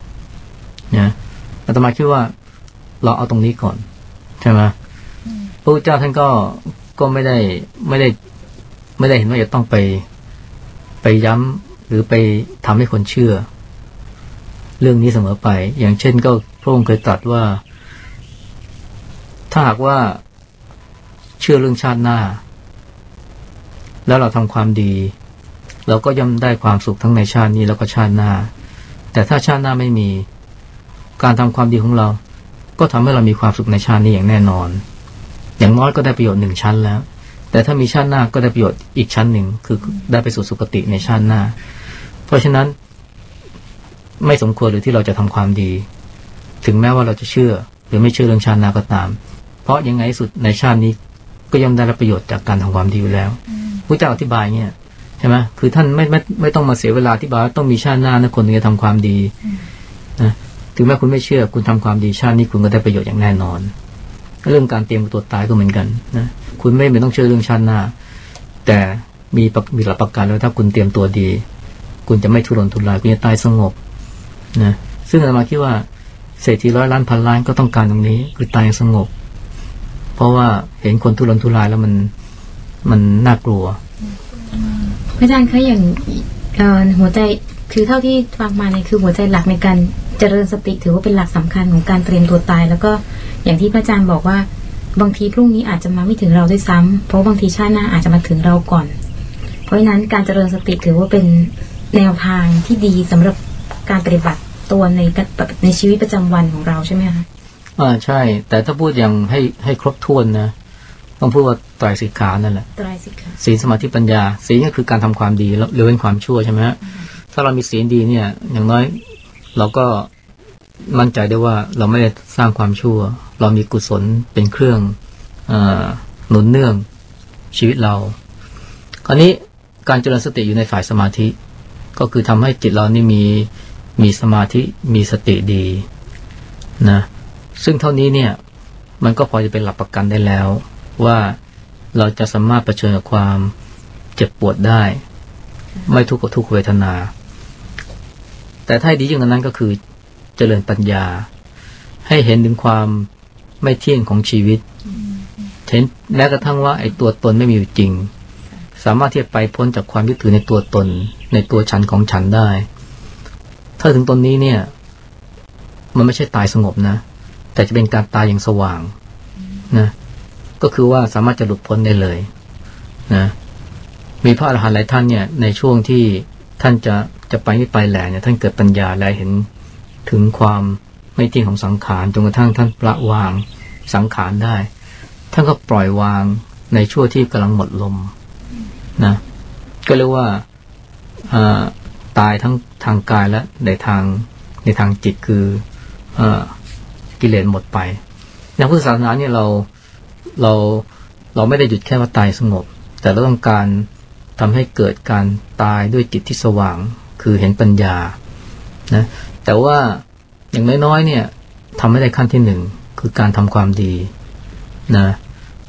นะอาตมาคิดว่า เราเอาตรงนี้ก่อน ใช่ไหมพระพุทธเจ้าท่านก็ก็ไม่ได้ไม่ได้ ไม่ได้เห็นว่าจะต้องไปไปย้ำหรือไปทำให้คนเชื่อ เรื่องนี้เสมอไป อย่างเช่นก็พระองค์เคยตรัสว่า ถ้าหากว่าเชื่อเรื่องชาติหน้า แล้วเราทำความดีเราก็ย่อมได้ความสุขทั้งในชาตินี้แล้วก็ชาติหน้า แต่ถ้าชาติหน้าไม่มี การทำความดีของเรา ก็ทำให้เรามีความสุขในชาตินี้อย่างแน่นอน อย่างน้อยก็ได้ประโยชน์หนึ่งชั้นแล้ว แต่ถ้ามีชาติหน้าก็ได้ประโยชน์อีกชั้นหนึ่งคือได้ไปสู่สุคติในชาติหน้า เพราะฉะนั้น ไม่สมควรหรือที่เราจะทำความดี ถึงแม้ว่าเราจะเชื่อ หรือไม่เชื่อเรื่องชาติหน้าก็ตาม เพราะยังไงสุดในชาตินี้ก็ย่อมได้รับประโยชน์จากการทำความดีอยู่แล้วพระเจ้าอธิบายเนี่ยใช่ไหมคือท่านไม่ไม่ไม่ต้องมาเสียเวลาอธิบายว่าต้องมีชาติหน้านะคนถึงจะทำความดีนะ ถึงแม้คุณไม่เชื่อ คุณทำความดีชาตินี้คุณก็ได้ประโยชน์อย่างแน่นอน เรื่องการเตรียมตัวตายก็เหมือนกันนะคุณไม่ไม่ต้องเชื่อเรื่องชาติหน้า แต่มีมีหลักประกันแล้วถ้าคุณเตรียมตัวดี คุณจะไม่ทุรนทุรายคุณจะตายสงบนะซึ่งอาตมาคิดว่าเศรษฐีร้อยล้านพันล้านก็ต้องการตรงนี้ คือตายสงบ เพราะว่าเห็นคนทุรนทุรายแล้วมันมันน่ากลัวอาจารย์คะอย่างหัวใจคือเท่าที่ฟังมาเนี่ยคือหัวใจหลักในการ เจริญสติถือว่าเป็นหลักสำคัญของการเตรียมตัวตาย แล้วก็อย่างที่พระอาจารย์บอกว่า บางทีพรุ่งนี้อาจจะมาไม่ถึงเราด้วยซ้ำเพราะบางทีชาติหน้าอาจจะมาถึงเราก่อน เพราะฉะนั้นการเจริญสติถือว่าเป็นแนวทางที่ดีสำหรับการปฏิบัติตัวในในชีวิตประจำวันของเราใช่ไหมคะอ่าใช่ แต่ถ้าพูดอย่างให้ให้ครบถ้วนนะต้องพูดว่าไตรสิกขานั่นแหละตรายสิคะศีลสมาธิปัญญาศีลก็คือการทำความดีแล้วเว้นความชั่วใช่ไหมฮะถ้าเรามีศีลดีเนี่ย อย่างน้อย เราก็มั่นใจได้ว่าเราไม่ได้สร้างความชั่ว เรามีกุศลเป็นเครื่องอหนุนเนื่องชีวิตเรา คราวนี้การเจริญสติอยู่ในฝ่ายสมาธิ ก็คือทำให้จิตเรานี่มีมีสมาธิมีสติดีนะซึ่งเท่านี้เนี่ย มันก็พอจะเป็นหลักประกันได้แล้ว ว่าเราจะสามารถเผชิญกับความเจ็บปวดได้ ไม่ทุกข์กับทุกขเวทนา แต่ถ้าดียิ่งกว่านั้นก็คือเจริญปัญญา ให้เห็นถึงความไม่เที่ยงของชีวิตเห็นแม้กระทั่งว่าไอ้ตัวตนไม่มีอยู่จริง สามารถที่จะไปพ้นจากความยึดถือในตัวตน ในตัวฉันของฉันได้ ถ้าถึงตนนี้เนี่ย มันไม่ใช่ตายสงบนะ แต่จะเป็นการตายอย่างสว่างนะก็คือว่าสามารถจะหลุดพ้นได้เลยนะมีพระอรหันต์หลายท่านเนี่ย ในช่วงที่ท่านจะ จะไปไม่ไปแหล่เนี่ยท่านเกิดปัญญาและเห็นถึงความไม่เที่ยงของสังขารจนกระทั่งท่านประวางสังขารได้ ท่านก็ปล่อยวางในช่วงที่กำลังหมดลมนะก็เรียกว่าตายทั้งทางกายและในทางในทางจิตคืออกิเลสหมดไปในพุทธศาสนาเนี่ยเราเราเราไม่ได้หยุดแค่ว่าตายสงบ แต่เราต้องการทำให้เกิดการตายด้วยจิตที่สว่าง คือเห็นปัญญานะแต่ว่าอย่างน้อยๆเนี่ยทำให้ได้ขั้นที่หนึ่งคือการทำความดีนะ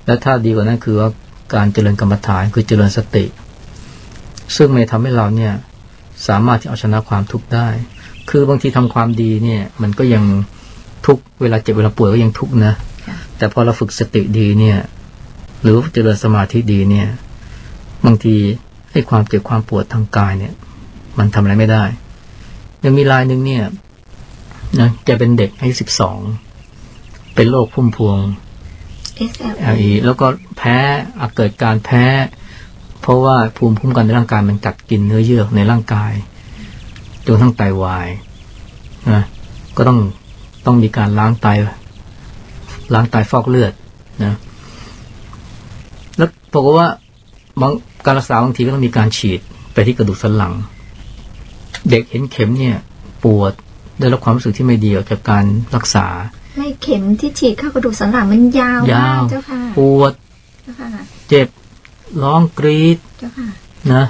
และถ้าดีกว่านั้นคือว่าการเจริญกรรมฐานคือเจริญสติ ซึ่งมันทำให้เราเนี่ยสามารถที่เอาชนะความทุกข์ได้ คือบางทีทำความดีเนี่ย มันก็ยังทุกข์เวลาเจ็บเวลาป่วยก็ยังทุกข์นะ แต่พอเราฝึกสติดีเนี่ย หรือเจริญสมาธิดีเนี่ย บางทีให้ความเจ็บความปวดทางกายเนี่ย มันทำอะไรไม่ได้ ยังมีรายหนึ่งเนี่ยนะแกเป็นเด็กอายุสิบสองเป็นโรคพุ่มพวง SLE LE แล้วก็แพ้อาจเกิดการแพ้ เพราะว่าภูมิคุ้มกันในร่างกายมันกัดกินเนื้อเยื่อในร่างกายจนทั้งไตวายนะก็ต้องต้องมีการล้างไตล้างไตฟอกเลือดนะแล้วบอกว่าบางการรักษาบางทีก็ต้องมีการฉีดไปที่กระดูกสันหลัง เด็กเห็นเข็มเนี่ยปวดได้รับความรู้สึกที่ไม่ดีออกจากการรักษา ไม่เข็มที่ฉีดเข้ากระดูกสันหลังมันยาวยามากวเจ้าค่ะปวดเจ้าค่ะเจ็บร้องกรีดเจ้าค่ะนะ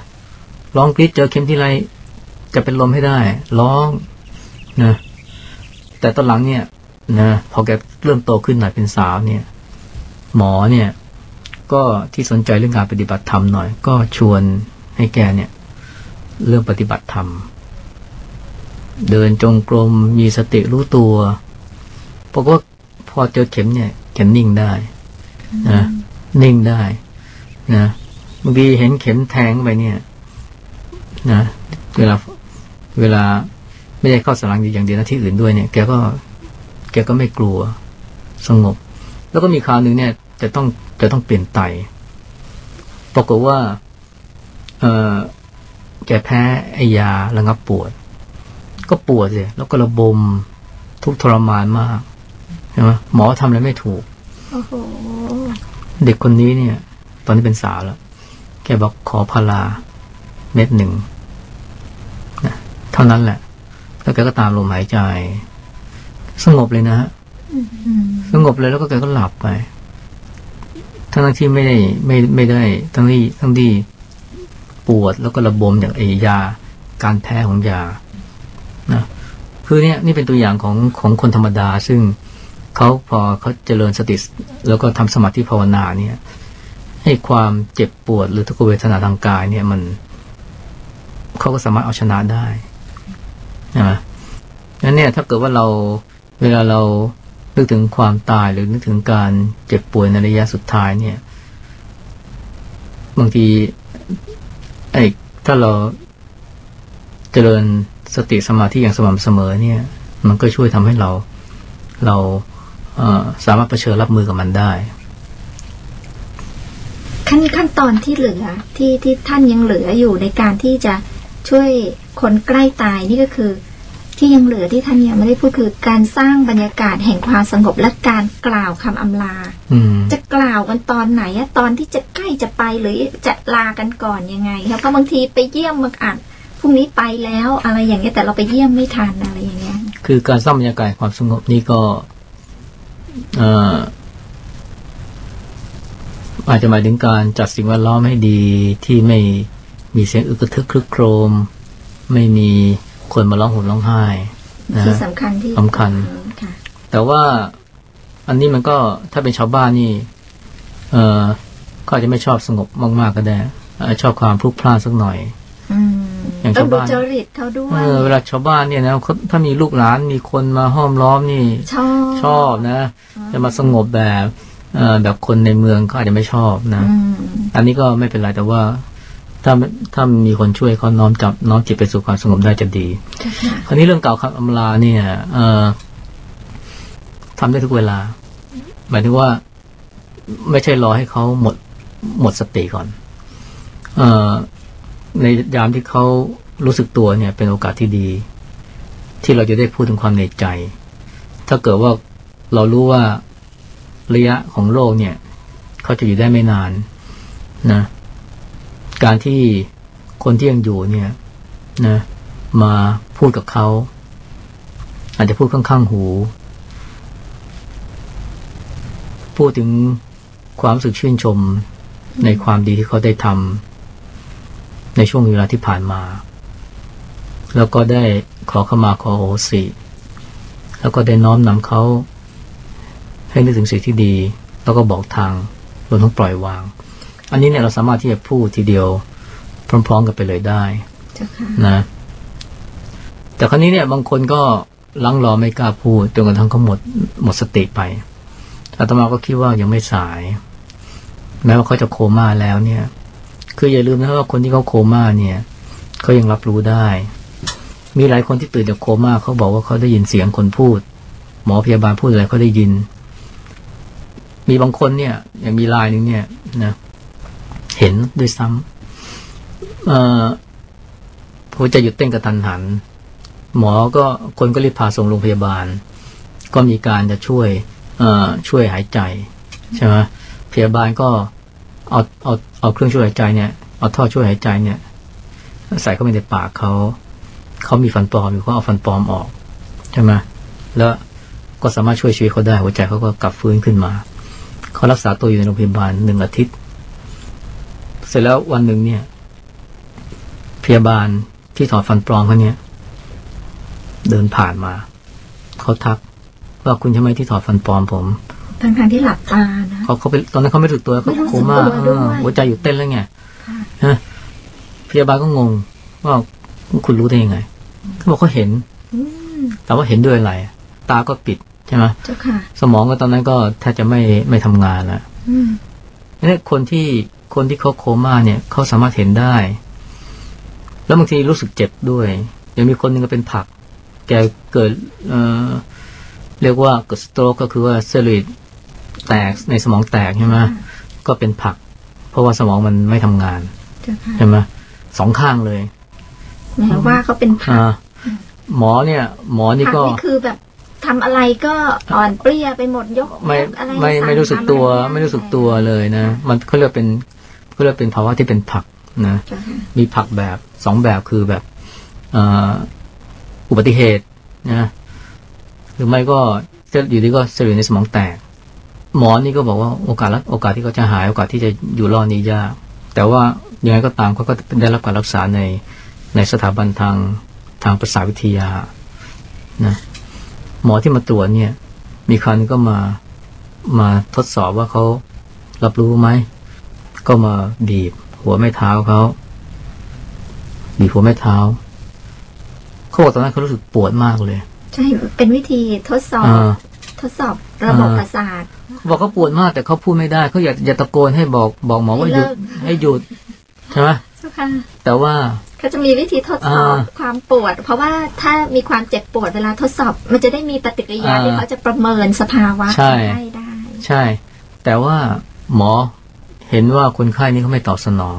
ร้องกรีดเจอเข็มที่ไรจะเป็นลมให้ได้ ร้องนะแต่ตอนหลังเนี่ยนะพอแกเริ่มโตขึ้นหน่อยเป็นสาวเนี่ย หมอเนี่ย ก็ที่สนใจเรื่องการปฏิบัติธรรมหน่อย ก็ชวนให้แกเนี่ย เรื่องปฏิบัติธรรม เดินจงกรมมีสติรู้ตัวบอกว่าพอเจอเข็มเนี่ยแกนิ่งได้นะนิ่งได้นะบางทีเห็นเข็มแทงไปเนี่ย นะเวลาเวลาไม่ได้เข้าสลังอย่างเดียวนะที่อื่นด้วยเนี่ย แกก็แกก็ไม่กลัวสงบ แล้วก็มีคราวหนึ่งเนี่ย จะต้องจะต้องเปลี่ยนไตปรากฏว่า เออแกแพ้ไอยาระงับปวด ก็ปวดสิแล้วก็ระบมทุกข์ทรมานมากใช่ไหมหมอทำอะไรไม่ถูกโอ้โหเด็กคนนี้เนี่ย ตอนนี้เป็นสาวแล้วแกบอกขอพาราเม็ดหนึ่งนะเท่านั้นแหละ แล้วแกก็ตามลมหายใจ สงบเลยนะฮะอืมสงบเลยแล้วก็แกก็หลับไป ทั้งที่ไม่ได้ไม่ไม่ได้ ทั้งที่ทั้งที่ปวดแล้วก็ระบมจากไอยา การแพ้ของยา นะคือเนี่ยนี่เป็นตัวอย่างของของคนธรรมดา ซึ่งเขาพอเขาเจริญสติแล้วก็ทำสมาธิภาวนาเนี่ย ให้ความเจ็บปวดหรือทุกขเวทนาทางกายเนี่ยมันเขาก็สามารถเอาชนะได้นะนั้นเนี่ยถ้าเกิดว่าเราเวลาเรานึกถึงความตายหรือนึกถึงการเจ็บป่วยในระยะสุดท้ายเนี่ย บางทีไอ้ถ้าเราเจริญ สติสมาธิอย่างสม่ำเสมอเนี่ย มันก็ช่วยทำให้เราเราเอ่อสามารถเผชิญรับมือกับมันได้ ขั้นขั้นตอนที่เหลือที่ที่ท่านยังเหลืออยู่ในการที่จะช่วยคนใกล้ตายนี่ก็คือ ที่ยังเหลือที่ท่านยังไม่ได้พูดคือการสร้างบรรยากาศแห่งความสงบและการกล่าวคำอำลาอืมจะกล่าวกันตอนไหนอะตอนที่จะใกล้จะไปหรือจะลากันก่อนยังไงครับเพราะบางทีไปเยี่ยมบางอัด พรุ่งนี้ไปแล้วอะไรอย่างเงี้ยแต่เราไปเยี่ยมไม่ทันอะไรอย่างเงี้ย คือการสร้างบรรยากาศความสงบนี่ก็เอ่ออาจจะหมายถึงการจัดสิ่งแวดล้อมให้ดีที่ไม่มีเสียงอึกกระทึกครึกโครม ไม่มีคนมาร้องห่มร้องไห้นะที่สำคัญที่สำคัญค่ะแต่ว่าอันนี้มันก็ถ้าเป็นชาวบ้านนี่ เออก็อาจจะไม่ชอบสงบมาก ๆ ก็ได้เอ่อชอบความพลุกพล่านสักหน่อย อืม อย่างต้องชาวดูบ้านจริตเขาด้วเอยอเวลาชาวบ้านเนี่ยนะเขาถ้ามีลูกหลานมีคนมาห้อมล้อมนี่ ชอบชอบนะ จะมาสงบแบบเอ่อแบบคนในเมืองก็อาจจะไม่ชอบนะ อืมอันนี้ก็ไม่เป็นไรแต่ว่า ถ้าถ้ามีคนช่วยเขาน้อมจับน้อมจิตไปสู่ความสงบได้จะดีเจ้าค่ะคราวนี้เรื่องเก่าคำอำลาเนี่ยเอ่อทำได้ทุกเวลา หมายถึงว่า ไม่ใช่รอให้เขาหมดหมดสติก่อน เอ่อ ในยามที่เขารู้สึกตัวเนี่ย เป็นโอกาสที่ดี ที่เราจะได้พูดถึงความในใจ ถ้าเกิดว่าเรารู้ว่าระยะของโรคเนี่ยเขาจะอยู่ได้ไม่นานนะ การที่คนที่ยังอยู่เนี่ยนะมาพูดกับเขา อาจจะพูดข้างๆหู พูดถึงความสึกชื่นชมในความดีที่เขาได้ทำ ในช่วงเวลาที่ผ่านมา แล้วก็ได้ขอเข้ามาขอโอสิแล้วก็ได้น้อมนำเขาให้นึกถึงสิ่งที่ดี แล้วก็บอกทางรวมทั้งปล่อยวาง อันนี้เนี่ยเราสามารถที่จะพูดทีเดียวพร้อม ๆ กันไปเลยได้เจ้าค่ะนะแต่ครั้นี้เนี่ยบางคนก็ลังรอไม่กล้าพูดจนกระทั่งเขาหมดหมดสติไปอาตมาก็คิดว่ายังไม่สาย แม้ว่าเขาจะโคม่าแล้วเนี่ย คืออย่าลืมนะว่าคนที่เขาโคม่าเนี่ยเขายังรับรู้ได้ มีหลายคนที่ตื่นจากโคม่าเขาบอกว่าเขาได้ยินเสียงคนพูด หมอพยาบาลพูดอะไรเขาได้ยิน มีบางคนเนี่ยอย่างมีรายหนึงเนี่ยนะเห็นด้วยซ้ำเอ่อหัวใจหยุดเต้นกระทันหัน หมอก็คนก็รีบพาส่งโรงพยาบาล ก็มีการจะช่วยเอ่อช่วยหายใจใช่ไหมพยาบาลก็ เอาเอาเอาเครื่องช่วยหายใจเนี่ยเอาท่อช่วยหายใจเนี่ย ใส่เข้าไปในปากเขาเขามีฟันปลอมอยู่ก็เอาฟันปลอมออกใช่ไหมแล้วก็สามารถช่วยชีวิตเขาได้หัวใจเขาก็กลับฟื้นขึ้นมาเขารักษาตัวอยู่ในโรงพยาบาลหนึ่งอาทิตย์ เสร็จแล้ววันหนึ่งเนี่ย พยาบาลที่ถอดฟันปลอมเขาเนี่ย เดินผ่านมาเขาทักว่าคุณใช่ไหมที่ถอดฟันปลอมผมทั้งทางที่หลับตานะ เขาเขาไปตอนนั้นเขาไม่รู้สึกตัวเขาไม่รู้สึกโคม่าตัวด้วยเออหัวใจหยุดเต้นแล้วไงค่ะฮะพยาบาลก็งงว่าคุณรู้ได้ยังไงเขาบอกเขาเห็นอืมแต่ว่าเห็นด้วยอะไร ตาก็ปิดใช่ไหมเจ้าค่ะสมองก็ตอนนั้นก็แทบจะไม่ไม่ทำงานแล้วอืมนี่คนที่คนที่เขาโคม่าเนี่ยเขาสามารถเห็นได้ แล้วบางทีรู้สึกเจ็บด้วยยังมีคนหนึ่งก็เป็นผัก แกเกิดเอ่อเรียกว่าเกิดสโตรกก็คือว่าเซลลูลิต แตกในสมองแตกใช่ไหมก็เป็นผัก เพราะว่าสมองมันไม่ทำงานเจ้าค่ะใช่ไหมสองข้างเลยแม้ว่าเขาเป็นผักอ่าหมอเนี่ย หมอนี่ผักก็นี่คือแบบทำอะไรก็อ่อนเปรี้ยไปหมดยกไม่ยกอะไรไม่ไม่รู้สึกตัวสั่งทำอะไม่รู้สึกตัวเลยนะมันเขาเรียกเป็นเขาเรียกเป็นภาวะที่เป็นผักนะเจ้าค่ะมีผักแบบสองแบบคือแบบเอ่ออุบัติเหตุนะหรือไม่ก็เส้นอยู่ดีก็เซลล์ในสมองแตก หมอนี่ก็บอกว่าโอกาสละโอกาสที่เขาจะหายโอกาสที่จะอยู่รอดนี้ยาก แต่ว่ายังไงก็ตามเขาก็ได้รับการรักษาในในสถาบันทางทางประสาทวิทยานะหมอที่มาตรวจเนี่ย มีครั้งก็มามาทดสอบว่าเขารับรู้ไหม ก็มาบีบ หัวแม่เท้าเขาบีบหัวแม่เท้าเขาบอกตอนนั้นเขารู้สึกปวดมากเลย ใช่เป็นวิธีทดสอบอ่า ทดสอบระบบอ่าประสาทเขาบอกเขาปวดมากแต่เขาพูดไม่ได้เขาอยากอย่าตะโกนให้บอกบอกหมอว่าหยุดให้เลิกให้หยุดใช่ไหมเจ้าค่ะแต่ว่าเขาจะมีวิธีทดสอบอ่าความปวด เพราะว่าถ้ามีความเจ็บปวดเวลาทดสอบ มันจะได้มีปฏิกิริยาอ่าที่เขาจะประเมินสภาวะใช่คนไข้ได้ ใช่ แต่ว่าหมอเห็นว่าคนไข้นี่เขาไม่ตอบสนอง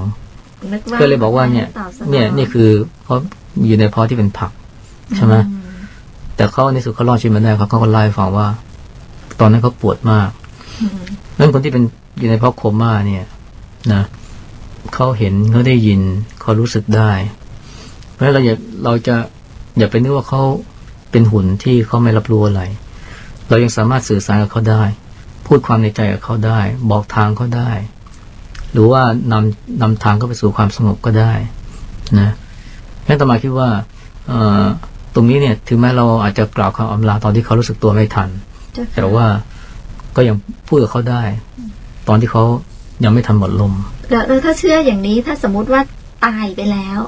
นึว่าก็เลยบอกว่าเนี่ยตอบสองเนี่ยนี่คือเพราะอยู่ในเพาะที่เป็นผักใช่ไหมอืแต่เขาในสุดเขารอดชีวิตมาได้เขาเขาก็ไล่าให้ฟังว่า ตอนนั้นเขาปวดมากอืมนั้นคนที่เป็นอยู่ในเพาะโคม่าเนี่ย นะเขาเห็นเขาได้ยินเขารู้สึกได้ เพราะฉะนั้นเราอย่าเราจะอย่าไปนึกว่าเขาเป็นหุ่นที่เขาไม่รับรู้อะไร เรายังสามารถสื่อสารกับเขาได้ พูดความในใจกับเขาได้ บอกทางเขาได้ หรือว่านำนำทางเขาไปสู่ความสงบก็ได้นะงั้นตมาคิดว่าเอ่อตรงนี้เนี่ย ถึงแม้เราอาจจะกล่าวคำอำลาตอนที่เขารู้สึกตัวไม่ทันเจ้าค่ะ แต่ว่าก็ยังพูดกับเขาได้ ตอนที่เขายังไม่ทันหมดลมแล้วแล้วถ้าเชื่ออย่างนี้ถ้าสมมุติว่าตายไปแล้ว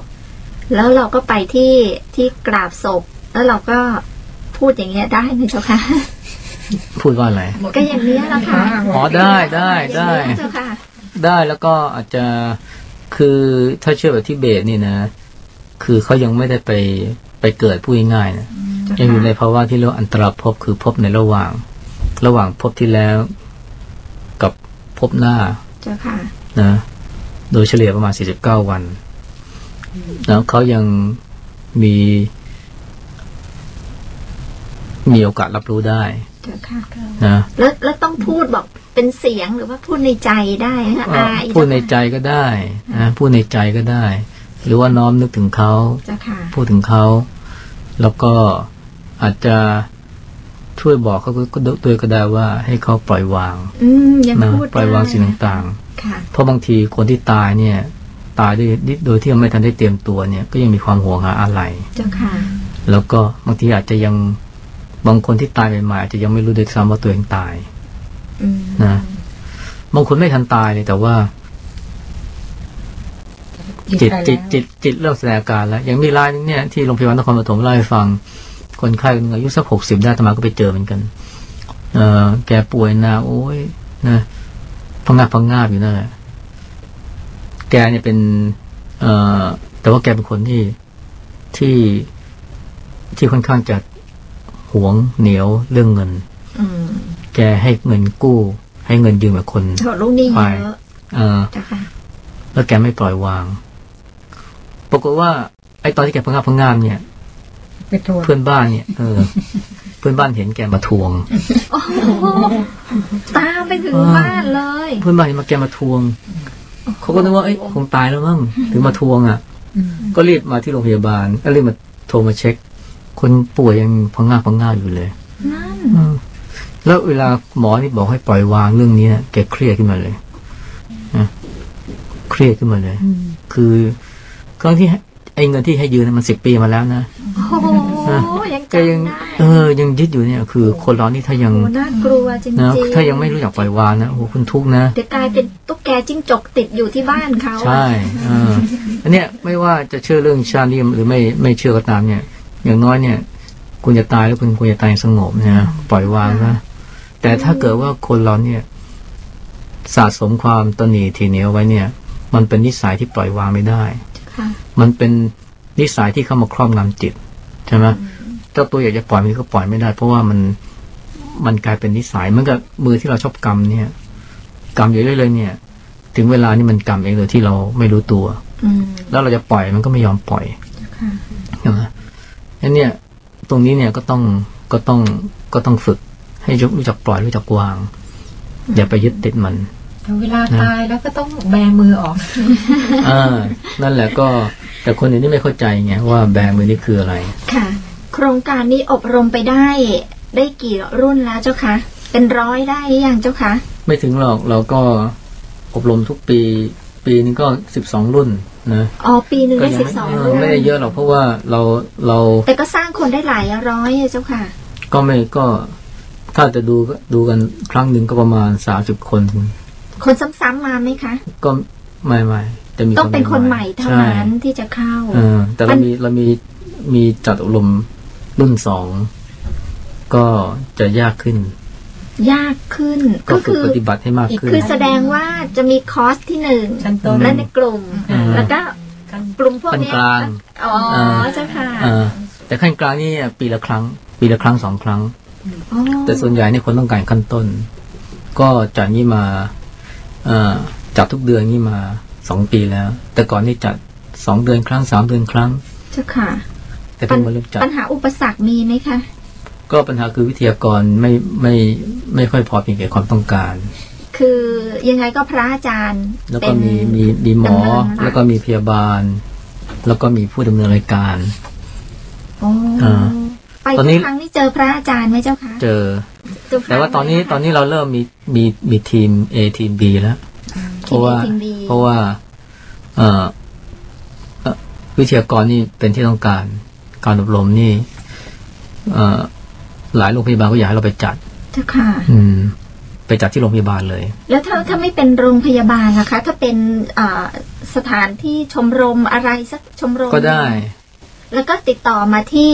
แล้วเราก็ไปที่ที่กราบศพ แล้วเราก็พูดอย่างเงี้ยได้ไหมเจ้าค่ะพูดว่าอะไรก็อย่างเนี้ยแหละค่ะอ๋อได้ได้ได้อย่างเนี้ยเจ้าค่ะได้แล้วก็อาจจะคือถ้าเชื่อแบบที่เบสนี่นะ คือเขายังไม่ได้ไปไปเกิดพูดง่ายๆนะ ยังอยู่ในภาวะที่เรียกว่าอันตรภพคือภพในระหว่าง ระหว่างภพที่แล้ว กับภพหน้าเจ้าค่ะนะโดยเฉลี่ยประมาณ 49 วัน แล้วเขายังมี มีโอกาสรับรู้ได้เจ้าค่ะนะแล้วแล้วต้องพูดบอกเป็นเสียงหรือว่าพูดในใจได้คะอ่าอายพูดในใจก็ได้นะพูดในใจก็ได้ หรือว่าน้อมนึกถึงเขาเจ้าค่ะพูดถึงเขา แล้วก็ อาจจะช่วยบอกเขาก็ด้วยก็ได้ว่าให้เขาปล่อยวางอืมยังนะพูดปล่อยวางได้สิ่งต่างค่ะๆเพราะบางทีคนที่ตายเนี่ย ตายด้วยโดยที่ยังไม่ทันได้เตรียมตัวเนี่ย ก็ยังมีความห่วงหาอะไรเจ้าค่ะแล้วก็บางทีอาจจะยังบางคนที่ตายใหม่ๆอาจจะยังไม่รู้ด้วยซ้ำว่าตัวเองตายอืมนะบางคนไม่ทันตายเลยแต่ว่า จิตจิตจิตจิตเริ่มแสดงอาการแล้วอย่างมีรายนึงเนี่ยที่โรงพยาบาลนครปฐมเล่าให้ฟัง คนไข้คนหนึ่งอายุสักหกสิบได้ธรรมาก็ไปเจอเหมือนกัน เออแกป่วยนะโอ้ยนะพังงาบพังงาบอยู่นั่นแหละแกเนี่ยเป็น เอ่อแต่ว่าแกเป็นคนที่ที่ที่ค่อนข้างจะหวงเหนียวเรื่องเงินอืมแกให้เงินกู้ ให้เงินยืมกับคนโถลูกหนี่เยอะเออเจ้าค่ะแล้วแกไม่ปล่อยวาง ปรากฏว่า ไอ้ตอนที่แกพังงาบพังงามเนี่ย ไปทวนเพื่อนบ้านเนี่ยเออ เพื่อนบ้านเห็นแกมาทวงโอ้โหตามไปถึงอ่าบ้านเลย เพื่อนบ้านเห็นมาแกมาทวงเขาก็นึกว่าเอ้ยคงตายแล้วมั้งถึงมาทวงอะก็รีบมาที่โรงพยาบาลก็รีบมาโทรมาเช็ค คนป่วยยังพังงาบพังงาบอยู่เลยนั่นอืมแล้วเวลาหมอนี่บอกให้ปล่อยวางเรื่องนี้นะแกเครียดขึ้นมาเลยนะเครียดขึ้นมาเลย คือครั้งที่ให้ไอ้เงินที่ให้ยืมเนยมันสิบปีมาแล้วนะ โอ้โหยังแกยังจำได้เออ ยังยึดอยู่เนี่ยคือ คนเรานี่ถ้ายังโอ้น่ากลัวจริงนะๆถ้ายังไม่รู้จักปล่อยวางนะโอ้โหคุณทุกข์นะเดี๋ยวกลายเป็นตุ๊กแกจิ้งจกติดอยู่ที่บ้านเขาอะใช่เอออันเนี้ยไม่ว่าจะเชื่อเรื่องชาตินิยมหรือไม่ไม่เชื่อก็ตามเนี่ย อย่างน้อยเนี่ยคุณจะตายแล้วคุณควรจะตายอย่างสงบนะปล่อยวางนะแต่ถ้าเกิดว่าคนเราเนี่ย สะสมความตนหนีทีเหนียวไว้เนี่ย มันเป็นนิสัยที่ปล่อย วางไม่ได้ค่ะมันเป็นนิสัยที่เข้ามาครอบงำจิต ใช่ไหมเจ้าตัวอยากจะปล่อยมันก็ปล่อยไม่ได้ เพราะว่ามันมันกลายเป็นนิสัยเหมือนกับมือที่เราชอบกำเนี่ยกำอยู่เรื่อยๆเนี่ย ถึงเวลานี่มันกำเองโดยที่เราไม่รู้ตัวอืมแล้วเราจะปล่อยมันก็ไม่ยอมปล่อยค่ะใช่ไหมนั่นเนี่ย ตรงนี้เนี่ยก็ต้องก็ต้องก็ต้องฝึก ให้รู้จักปล่อยรู้จักวาง อย่าไปยึดติดมันแต่ เวลาตายแล้วก็ต้องแบมือออกอ่านั่นแหละก็แต่คนอื่นนี่ไม่เข้าใจไงว่าแบมือนี่คืออะไร ค่ะ โครงการนี้อบรมไปได้ ได้กี่รุ่นแล้วเจ้าคะเป็นร้อยได้หรือยังเจ้าคะไม่ถึงหรอกเราก็อบรมทุกปี ปีนึงก็สิบสองรุ่นนะอ๋อปีหนึ่งก็ได้ยัสิบสองเออรุ่นไม่ได้เยอะหรอกเพราะว่าเราเรา แต่ก็สร้างคนได้หลายร้อยอะเจ้าค่ะ ก็ไม่ก็ถ้าจะดูก็ดูกันครั้งหนึ่งก็ประมาณสามสิบคน คนซ้ำๆมาไหมคะ ก็ไม่ไม่จะมีต้องเป็นคนใหม่เท่าใช่นั้นที่จะเข้าเออแต่เรามีเรามีมีจัดอบรมรุ่นสองก็จะยากขึ้น ยากขึ้น ก็ก็ฝึกคือปฏิบัติให้มากขึ้น คือแสดงว่าจะมีคอร์สที่หนึ่งชั้นต้นและในกลุ่มอืมแล้วก็กลุ่มพวกเนี้ยกลางอ๋ออ่าเจ้าค่ะเออแต่ขั้นกลางนี่ปีละครั้ง ปีละครั้งสองครั้งอ๋อแต่ส่วนใหญ่เนี่ยคนต้องการขั้นต้น ก็จัดนี่มาเอ่อ จัดทุกเดือนนี่มาสองปีแล้ว แต่ก่อนนี่จัดสองเดือนครั้งสามเดือนครั้งเจ้าค่ะ แต่เพิ่งมาเริ่มจัดปัญหาอุปสรรคมีไหมคะก็ปัญหาคือวิทยากรไม่ไม่ไม่ค่อยพอเพียงแก่ความต้องการ คือยังไงก็พระอาจารย์ แล้วก็เป็นมีมีมีหมอดำเนินหลักแล้วก็มีพยาบาล แล้วก็มีผู้ดำเนินรายการโอ้อ่าไปตอนทุนี้กครั้งที่เจอพระอาจารย์ไหมเจ้าคะเจอทุกครั้ง แต่ว่าตอนนี้ไหมคะตอนนี้เราเริ่มมีมีมีทีม A ทีม B แล้ว เพราะว่าทีม A ทีม B เพราะว่าเอ่อเอ่อวิทยากรนี่เป็นที่ต้องการการอบรมนี่เอ่อหลายโรงพยาบาลก็อยากให้เราไปจัดเจ้าค่ะ อืม ไปจัดที่โรงพยาบาลเลย แล้วถ้าถ้าไม่เป็นโรงพยาบาลนะคะ ถ้าเป็นอ่าสถานที่ชมรมอะไรสักชมรมก็ได้ แล้วก็ติดต่อมาที่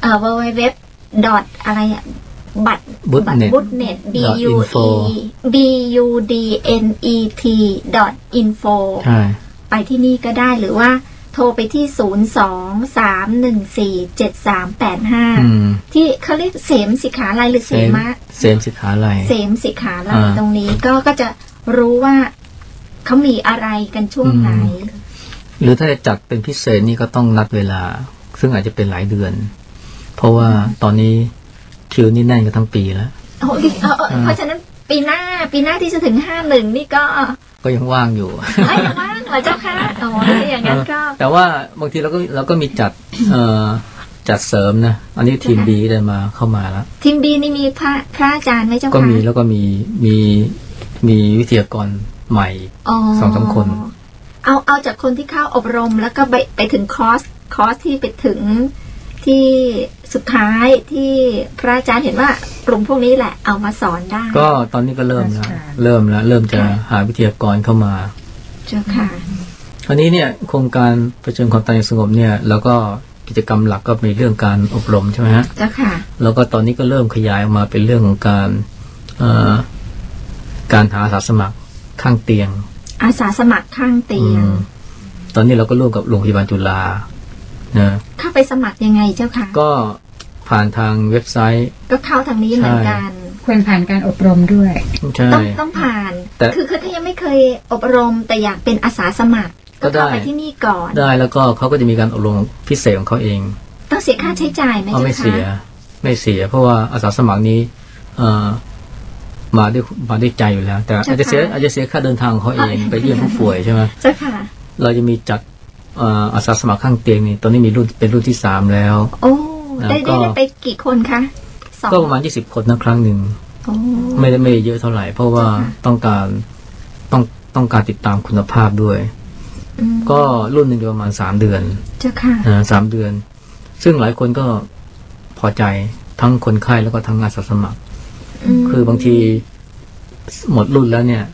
เอ่อ www. อะไร อะบัตร Budnet บุตเน็ต b u info e b u d n e t dot info ใช่ไปที่นี่ก็ได้หรือว่าโทรไปที่ 0 2 3 1 4 7 3 8อืม5ที่เขาเรียกเสมสิขาลัยหรือเสมะเสมสิขาลัยเสมสิขาลัยอ่าตรงนี้ก็ก็จะรู้ว่าเขามีอะไรกันช่วงไหน หรือถ้าจะจัดเป็นพิเศษนี่ก็ต้องนัดเวลา ซึ่งอาจจะเป็นหลายเดือน เพราะว่าตอนนี้ คิวนี่แน่นกันทั้งปีแล้วโอ้ยเออเออเพราะฉะนั้นปีหน้าปีหน้าที่จะถึงห้าหนึ่งนี่ก็ก็ยังว่างอยู่ไอ้ยว่างเหรอเจ้าค่ะอ๋ออย่างนั้นก็แต่ว่าบางทีเราก็เราก็มีจัดเอ่อจัดเสริมนะ อันนี้ทีมบีได้มาเข้ามาแล้ว ทีมบีนี่มีพระพระอาจารย์ไหมเจ้าค่ะก็มีแล้วก็มีมีมีวิทยากรใหม่สองสามคน เอาเอาจากคนที่เข้าอบรมแล้วก็ไปไปถึงคอร์สคอร์สที่ไปถึง ที่สุดท้ายที่พระอาจารย์เห็นว่ากลุ่มพวกนี้แหละเอามาสอนได้ ก็ตอนนี้ก็เริ่มแล้วเริ่มแล้ว เริ่มจะหาวิทยากรเข้ามาเจ้าค่ะคราวนี้เนี่ยโครงการประชิญความตายอย่างสงบเนี่ย แล้วก็กิจกรรมหลักก็มีเรื่องการอบรมใช่ไหมฮะเจ้าค่ะ แล้วก็ตอนนี้ก็เริ่มขยายออกมาเป็นเรื่องของการเอ่อการหาอาสาสมัครข้างเตียง อาสาสมัครข้างเตียงอืมตอนนี้เราก็ร่วมกับโรงพยาบาลจุฬา นะเข้าไปสมัครยังไงเจ้าค่ะ ก็ผ่านทางเว็บไซต์ ก็เข้าทางนี้เหมือนกันควรผ่านการอบรมด้วยใช่ต้องต้องผ่านแต่คือคือถ้ายังไม่เคยอบรมแต่อยากเป็นอาสาสมัครก็ก็ได้เข้าไปที่นี่ก่อน ได้แล้วก็เขาก็จะมีการอบรมพิเศษของเขาเอง ต้องเสียค่าใช้จ่ายไหมเขาเจ้าไม่เสียค่ะไม่เสีย เพราะว่าอาสาสมัครนี้เอ่อมาด้วยมาด้วยใจอยู่แล้ว แต่อาจจะเสียอาจจะเสียค่าเดินทางของเขาเองไปเยี่ยมผู้ป่วยใช่ไหมเจ้าค่ะ เราจะมีจัดเอ่ออาสาสมัครข้างเตียงนี่ตอนนี้มีรุ่นเป็นรุ่นที่สามแล้ว โอ้แล้วได้ก็ได้ได้ไปกี่คนคะสองก็ประมาณยี่สิบคนนะครั้งหนึ่งโอ้ไม่ได้ไม่ได้เยอะเท่าไหร่ เพราะว่าค่ะต้องการต้องต้องการติดตามคุณภาพด้วยอืมก็รุ่นหนึ่งจะประมาณสามเดือนเจ้าค่ะนะสามเดือน ซึ่งหลายคนก็พอใจทั้งคนไข้แล้วก็ทั้งอาสาสมัครมคือบางทีหมดรุ่นแล้วเนี่ย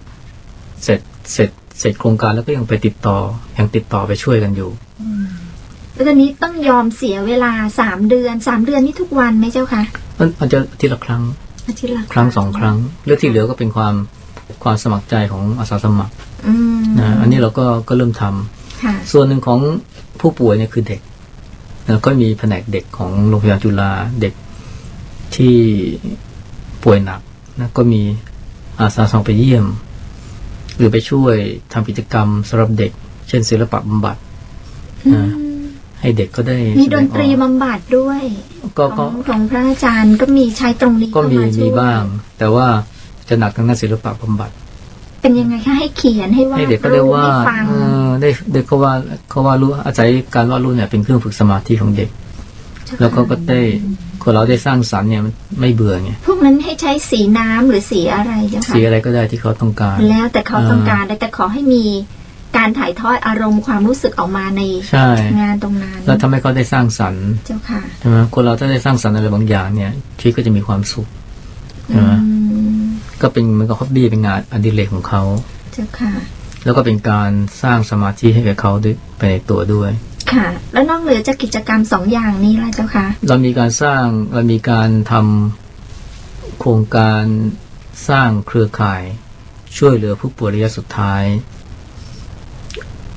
เสร็จเสร็จ เสร็จโครงการแล้วก็ยังไปติดต่อยังติดต่อไปช่วยกันอยู่แล้วตอนนี้ต้องยอมเสียเวลาสามเดือนสามเดือนนี่ทุกวันไหมเจ้าค่ะมันอาจจะทีละครั้งอาทิตย์ละครั้งสองครั้งเรื่องที่เหลือก็เป็นความความสมัครใจของอาสาสมัครอืมนะอันนี้เราก็ก็เริ่มทำค่ะส่วนหนึ่งของผู้ป่วยเนี่ยคือเด็กนะก็มีแผนกเด็กของโรงพยาบาลจุฬาเด็กที่ป่วยหนักนะก็มีอาสาสมัครไปเยี่ยม หรือไปช่วยทำกิจกรรมสำหรับเด็ก เช่นศิลปะบำบัดอืนะมให้เด็กก็ได้ มีแสดงนอตรีอกบำบัดด้วย ก็ขก็องของพระอาจารย์ก็มีใช้ตรงนี้ก็มีเข้าาช่วยมีบ้าง แต่ว่าจะหนักทางด้านศิลปะบำบัด เป็นยังไงคะให้เขียนให้วาให้ดเด็กก็ได้รูปว่าให้ฟังเออได้เด็กเขาว่าเขาว่ารู้อาศัยการวาดรูปเนี่ยเป็นเครื่องฝึกสมาธิของเด็ก แล้วก็ก็ได้ คนเราได้สร้างสรรค์เนี่ยมันไม่เบื่อไงพวกนั้นให้ใช้สีน้ำหรือสีอะไรเจ้าค่ะสีอะไรก็ได้ที่เขาต้องการ แล้วแต่เขาอ่าต้องการแต่ขอให้มีการถ่ายทอดอารมณ์ความรู้สึกออกมาในใช่งานตรงนั้นแล้วทำให้เขาได้สร้างสรรค์เจ้าค่ะใช่ไหมคนเราถ้าได้สร้างสรรค์อะไรบางอย่างเนี่ยชีวิตก็จะมีความสุขใช่อืไหมมก็เป็นเหมันก็ฮอบบี้เป็นงานอดิเรกของเขาเจ้าค่ะ แล้วก็เป็นการสร้างสมาธิให้กับเขาด้วยไปในตัวด้วย ค่ะ แล้วนอกเหนือจากกิจกรรมสองอย่างนี้ล่ะเจ้าคะเรามีการสร้างเรามีการทำโครงการสร้างเครือข่ายช่วยเหลือผู้ป่วยระยะสุดท้าย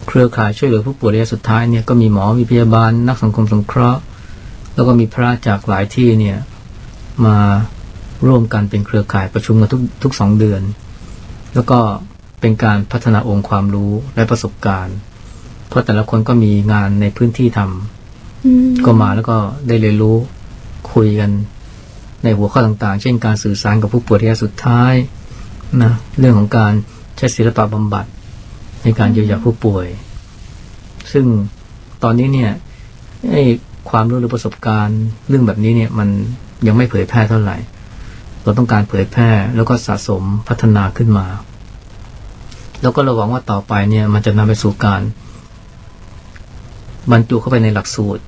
เครือข่ายช่วยเหลือผู้ป่วยระยะสุดท้ายเนี่ยก็มีหมอมีพยาบาล นักสังคมสงเคราะห์ แล้วก็มีพระจากหลายที่เนี่ยมาร่วมกันเป็นเครือข่ายประชุมกันทุกทุกสองเดือน แล้วก็เป็นการพัฒนาองค์ความรู้และประสบการณ์ เพราะแต่ละคนก็มีงานในพื้นที่ทำอืมก็มาแล้วก็ได้เรียนรู้คุยกัน ในหัวข้อต่างๆ เช่นการสื่อสารกับผู้ป่วยระยะสุดท้ายนะเรื่องของการใช้ศิลปะบำบัด ในการเยียวยาผู้ป่วย ซึ่งตอนนี้เนี่ยไอ้ความรู้หรือประสบการณ์เรื่องแบบนี้เนี่ย มันยังไม่เผยแพร่เท่าไหร่ เราต้องการเผยแพร่แล้วก็สะสมพัฒนาขึ้นมา แล้วก็เราหวังว่าต่อไปเนี่ย มันจะนำไปสู่การ บรรจุเข้าไปในหลักสูตร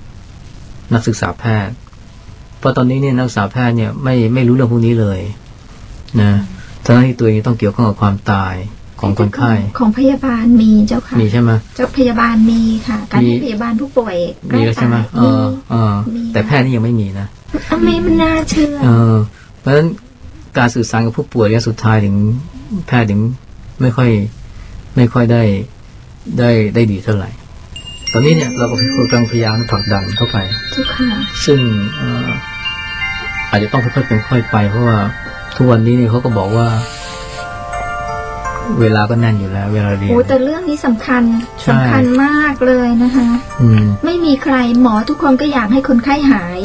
นักศึกษาแพทย์ เพราะตอนนี้เนี่ยนักศึกษาแพทย์เนี่ยไม่ไม่รู้เรื่องพวกนี้เลยนะทั้งที่ตัวเองต้องเกี่ยวข้องกับความตายของคนไข้ของพยาบาลมีเจ้าค่ะมีใช่ไหมเจ้าพยาบาลมีค่ะ การมีให้พยาบาลผู้ป่วยมีแล้วใช่ไหมเอมีอเออมีแต่แพทย์นี่ยังไม่มีนะทำไมมันน่าเชื่อเออเพราะฉะนั้นการสื่อสารกับผู้ป่วยเนี่ยสุดท้ายถึงแพทย์ถึงไม่ค่อยไม่ค่อยได้ได้ได้ดีเท่าไหร่ ตอนนี้เนี่ยเราก็กำลังพยายามผลักดันเข้าไปเจ้าค่ะซึ่งเอ่ออาจจะต้องค่อยๆเป็นค่อยไป เพราะว่าทุกวันนี้เนี่ยเขาก็บอกว่า เวลาก็แน่นอยู่แล้ว เวลาเรียนโอ้แต่เรื่องนี้สำคัญใช่สำคัญมากเลยนะคะอืมไม่มีใครหมอทุกคนก็อยากให้คนไข้หาย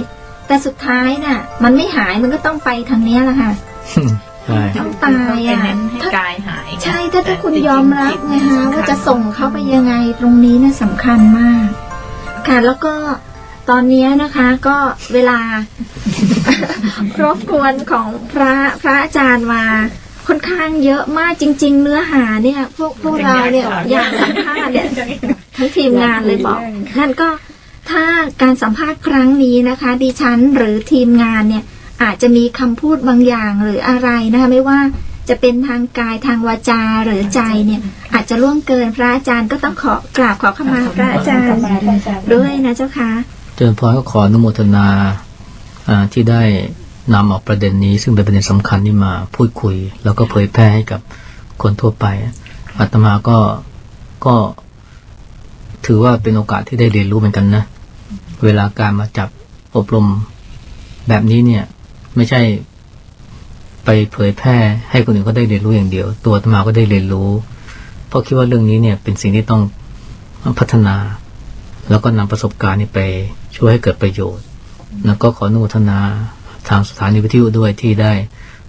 แต่สุดท้ายน่ะ มันไม่หายมันก็ต้องไปทางเนี้ยแหละค่ะใช่ ต้องตายอะเน้นให้ถ้ากายหาย ใช่ถ้าถ้าคุณแต่ยอมรับจิตไงเนี่ยคะสำคัญว่าจะส่งเขาไปยังไงตรงนี้น่ะสำคัญมาก ค่ะแล้วก็ตอนเนี้ยนะคะก็เวลารบกวนของพระพระอาจารย์มาค่อนข้างเยอะมากจริง ๆ เนื้อหาเนี่ย พวกพวกเราเนี่ยอยากสัมภาษณ์เนี่ยทั้งทีมงานเลยบอกท่านก็ถ้าการสัมภาษณ์ครั้งนี้นะคะ ดิฉันหรือทีมงานเนี่ย อาจจะมีคำพูดบางอย่างหรืออะไรนะคะไม่ว่าจะเป็นทางกายทางวาจาหรือใจเนี่ยอาจจะล่วงเกินพระอาจารย์ก็ต้องขอกราบขอขมาพระอาจารย์ด้วยนะเจ้าค่ะเจริญพรก็ขออนุโมทนาที่ได้นำเออกประเด็นนี้ ซึ่งเป็นประเด็นสำคัญนี่มาพูดคุย แล้วก็เผยแพร่ให้กับคนทั่วไปอาตมาก็ก็ถือว่าเป็นโอกาสที่ได้เรียนรู้เหมือนกันนะ เวลาการมาจับอบรมแบบนี้เนี่ย ไม่ใช่ไปเผยแพร่ให้คนอื่นเขาได้เรียนรู้อย่างเดียว ตัวอาตมาก็ได้เรียนรู้ เพราะคิดว่าเรื่องนี้เนี่ยเป็นสิ่งที่ต้องพัฒนา แล้วก็นำประสบการณ์นี้ไปช่วยให้เกิดประโยชน์ แล้วก็ขออนุโมทนาทางสถานีวิทยุด้วยที่ได้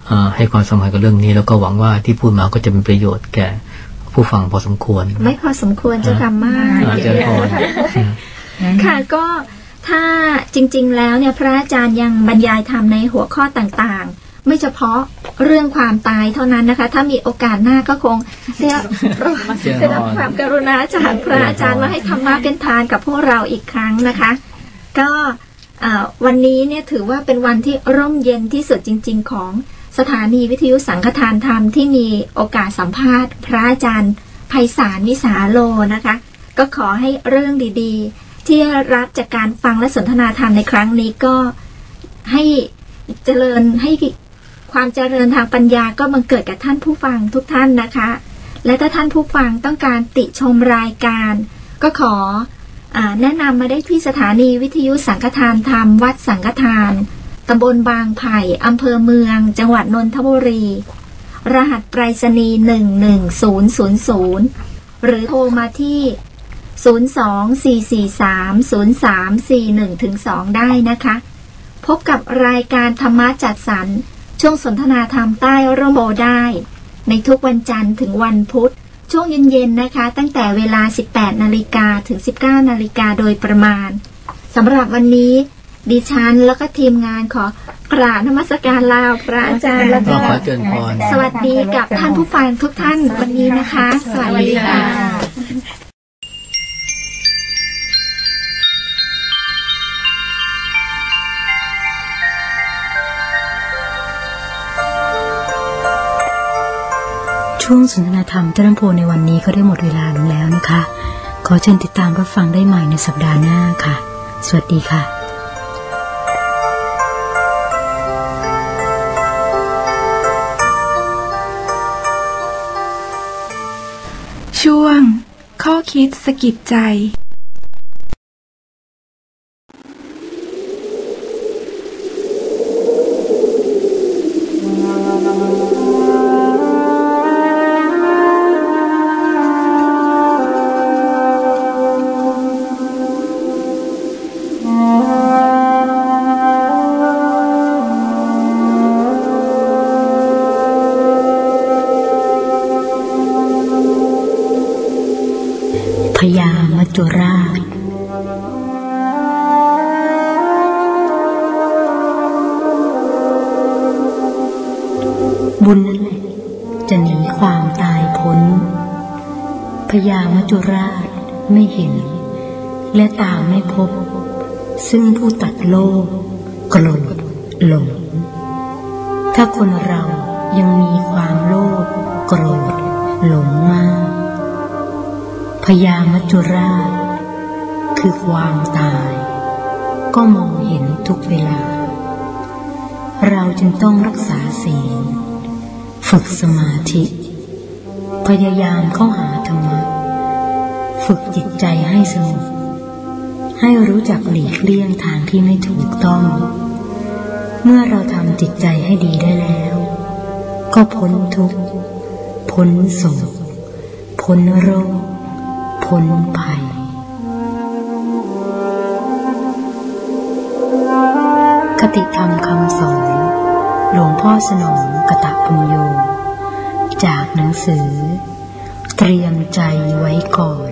เอ่อให้ความสำคัญกับเรื่องนี้ แล้วก็หวังว่าที่พูดมาก็จะเป็นประโยชน์แก่ผู้ฟังพอสมควร ไม่พอสมควรเจ้าค่ะมากอาจารย์พรค่ะก็ ถ้าจริงๆ แล้วเนี่ยพระอาจารย์ยังบรรยายธรรมในหัวข้อต่างๆ ไม่เฉพาะเรื่องความตายเท่านั้นนะคะ ถ้ามีโอกาสหน้าก็คงได้รับได้รับความกรุณาจากพระอาจารย์ว่าให้ธรรมะเป็นทานกับพวกเราอีกครั้งนะคะ ก็เอ่อวันนี้เนี่ยถือว่าเป็นวันที่ร่มเย็นที่สุดจริง ๆ ของสถานีวิทยุสังฆทานธรรมที่มีโอกาสสัมภาษณ์ พระอาจารย์ไพศาลวิสาโลนะคะ ก็ขอให้เรื่องดีๆ ที่รับจากการฟังและสนทนาธรรมในครั้งนี้ก็ให้เจริญให้ความเจริญทางปัญญาก็บังเกิดกับท่านผู้ฟังทุกท่านนะคะ และถ้าท่านผู้ฟังต้องการติชมรายการ ก็ขออแนะนำมาได้ที่สถานีวิทยุสังฆทานธรรมวัดสังฆทานตำบลบางไผ่อำเภอเมือง จังหวัดนนทบุรี รหัสไปรษณีย์หนึ่งหนึ่งศูนย์ศูนย์ศูนย์หรือโทรมาที่ 024430341ถึง2ได้นะคะ พบกับรายการธรรมะจัดสรร ช่วงสนทนาธรรมใต้ร่มโพได้ ในทุกวันจันทร์ถึงวันพุธ ช่วงเย็นๆนะคะ ตั้งแต่เวลา 18 นาฬิกาถึง 19 นาฬิกาโดยประมาณสำหรับวันนี้ ดิฉันแล้วก็ทีมงานขอกราบนมัสการลาวพระอาจารย์แล้วก็ก็ขอเจริญพรสวัสดีกับท่านผู้ฟังทุกท่านวันนี้นะคะ สวัสดีค่ะ ช่วงสนทนาธรรมเจริญโพในวันนี้ก็ได้หมดเวลาลงแล้วนะคะ ขอเชิญติดตามรับฟังได้ใหม่ในสัปดาห์หน้าค่ะ สวัสดีค่ะช่วง ข้อคิดสะกิดใจ จจุราชไม่เห็น และตาไม่พบ ซึ่งผู้ตัดโลกกลนหลง ถ้าคนเรายังมีความโลภโกรธหลงมากพยามัจจุราช คือความตาย ก็มองเห็นทุกเวลา เราจึงต้องรักษาศีล ฝึกสมาธิ พยายามเข้าหาธรรมะ ฝึกจิตใจให้สงบให้รู้จักหลีกเลี่ยงทางที่ไม่ถูกต้อง เมื่อเราทำจิตใจให้ดีได้แล้ว ก็พ้นทุกข์พ้นโศกพ้นโรคพ้นภัย คติธรรมคำสอน หลวงพ่อสนองกะตะปุญโย จากหนังสือ เตรียมใจไว้ก่อน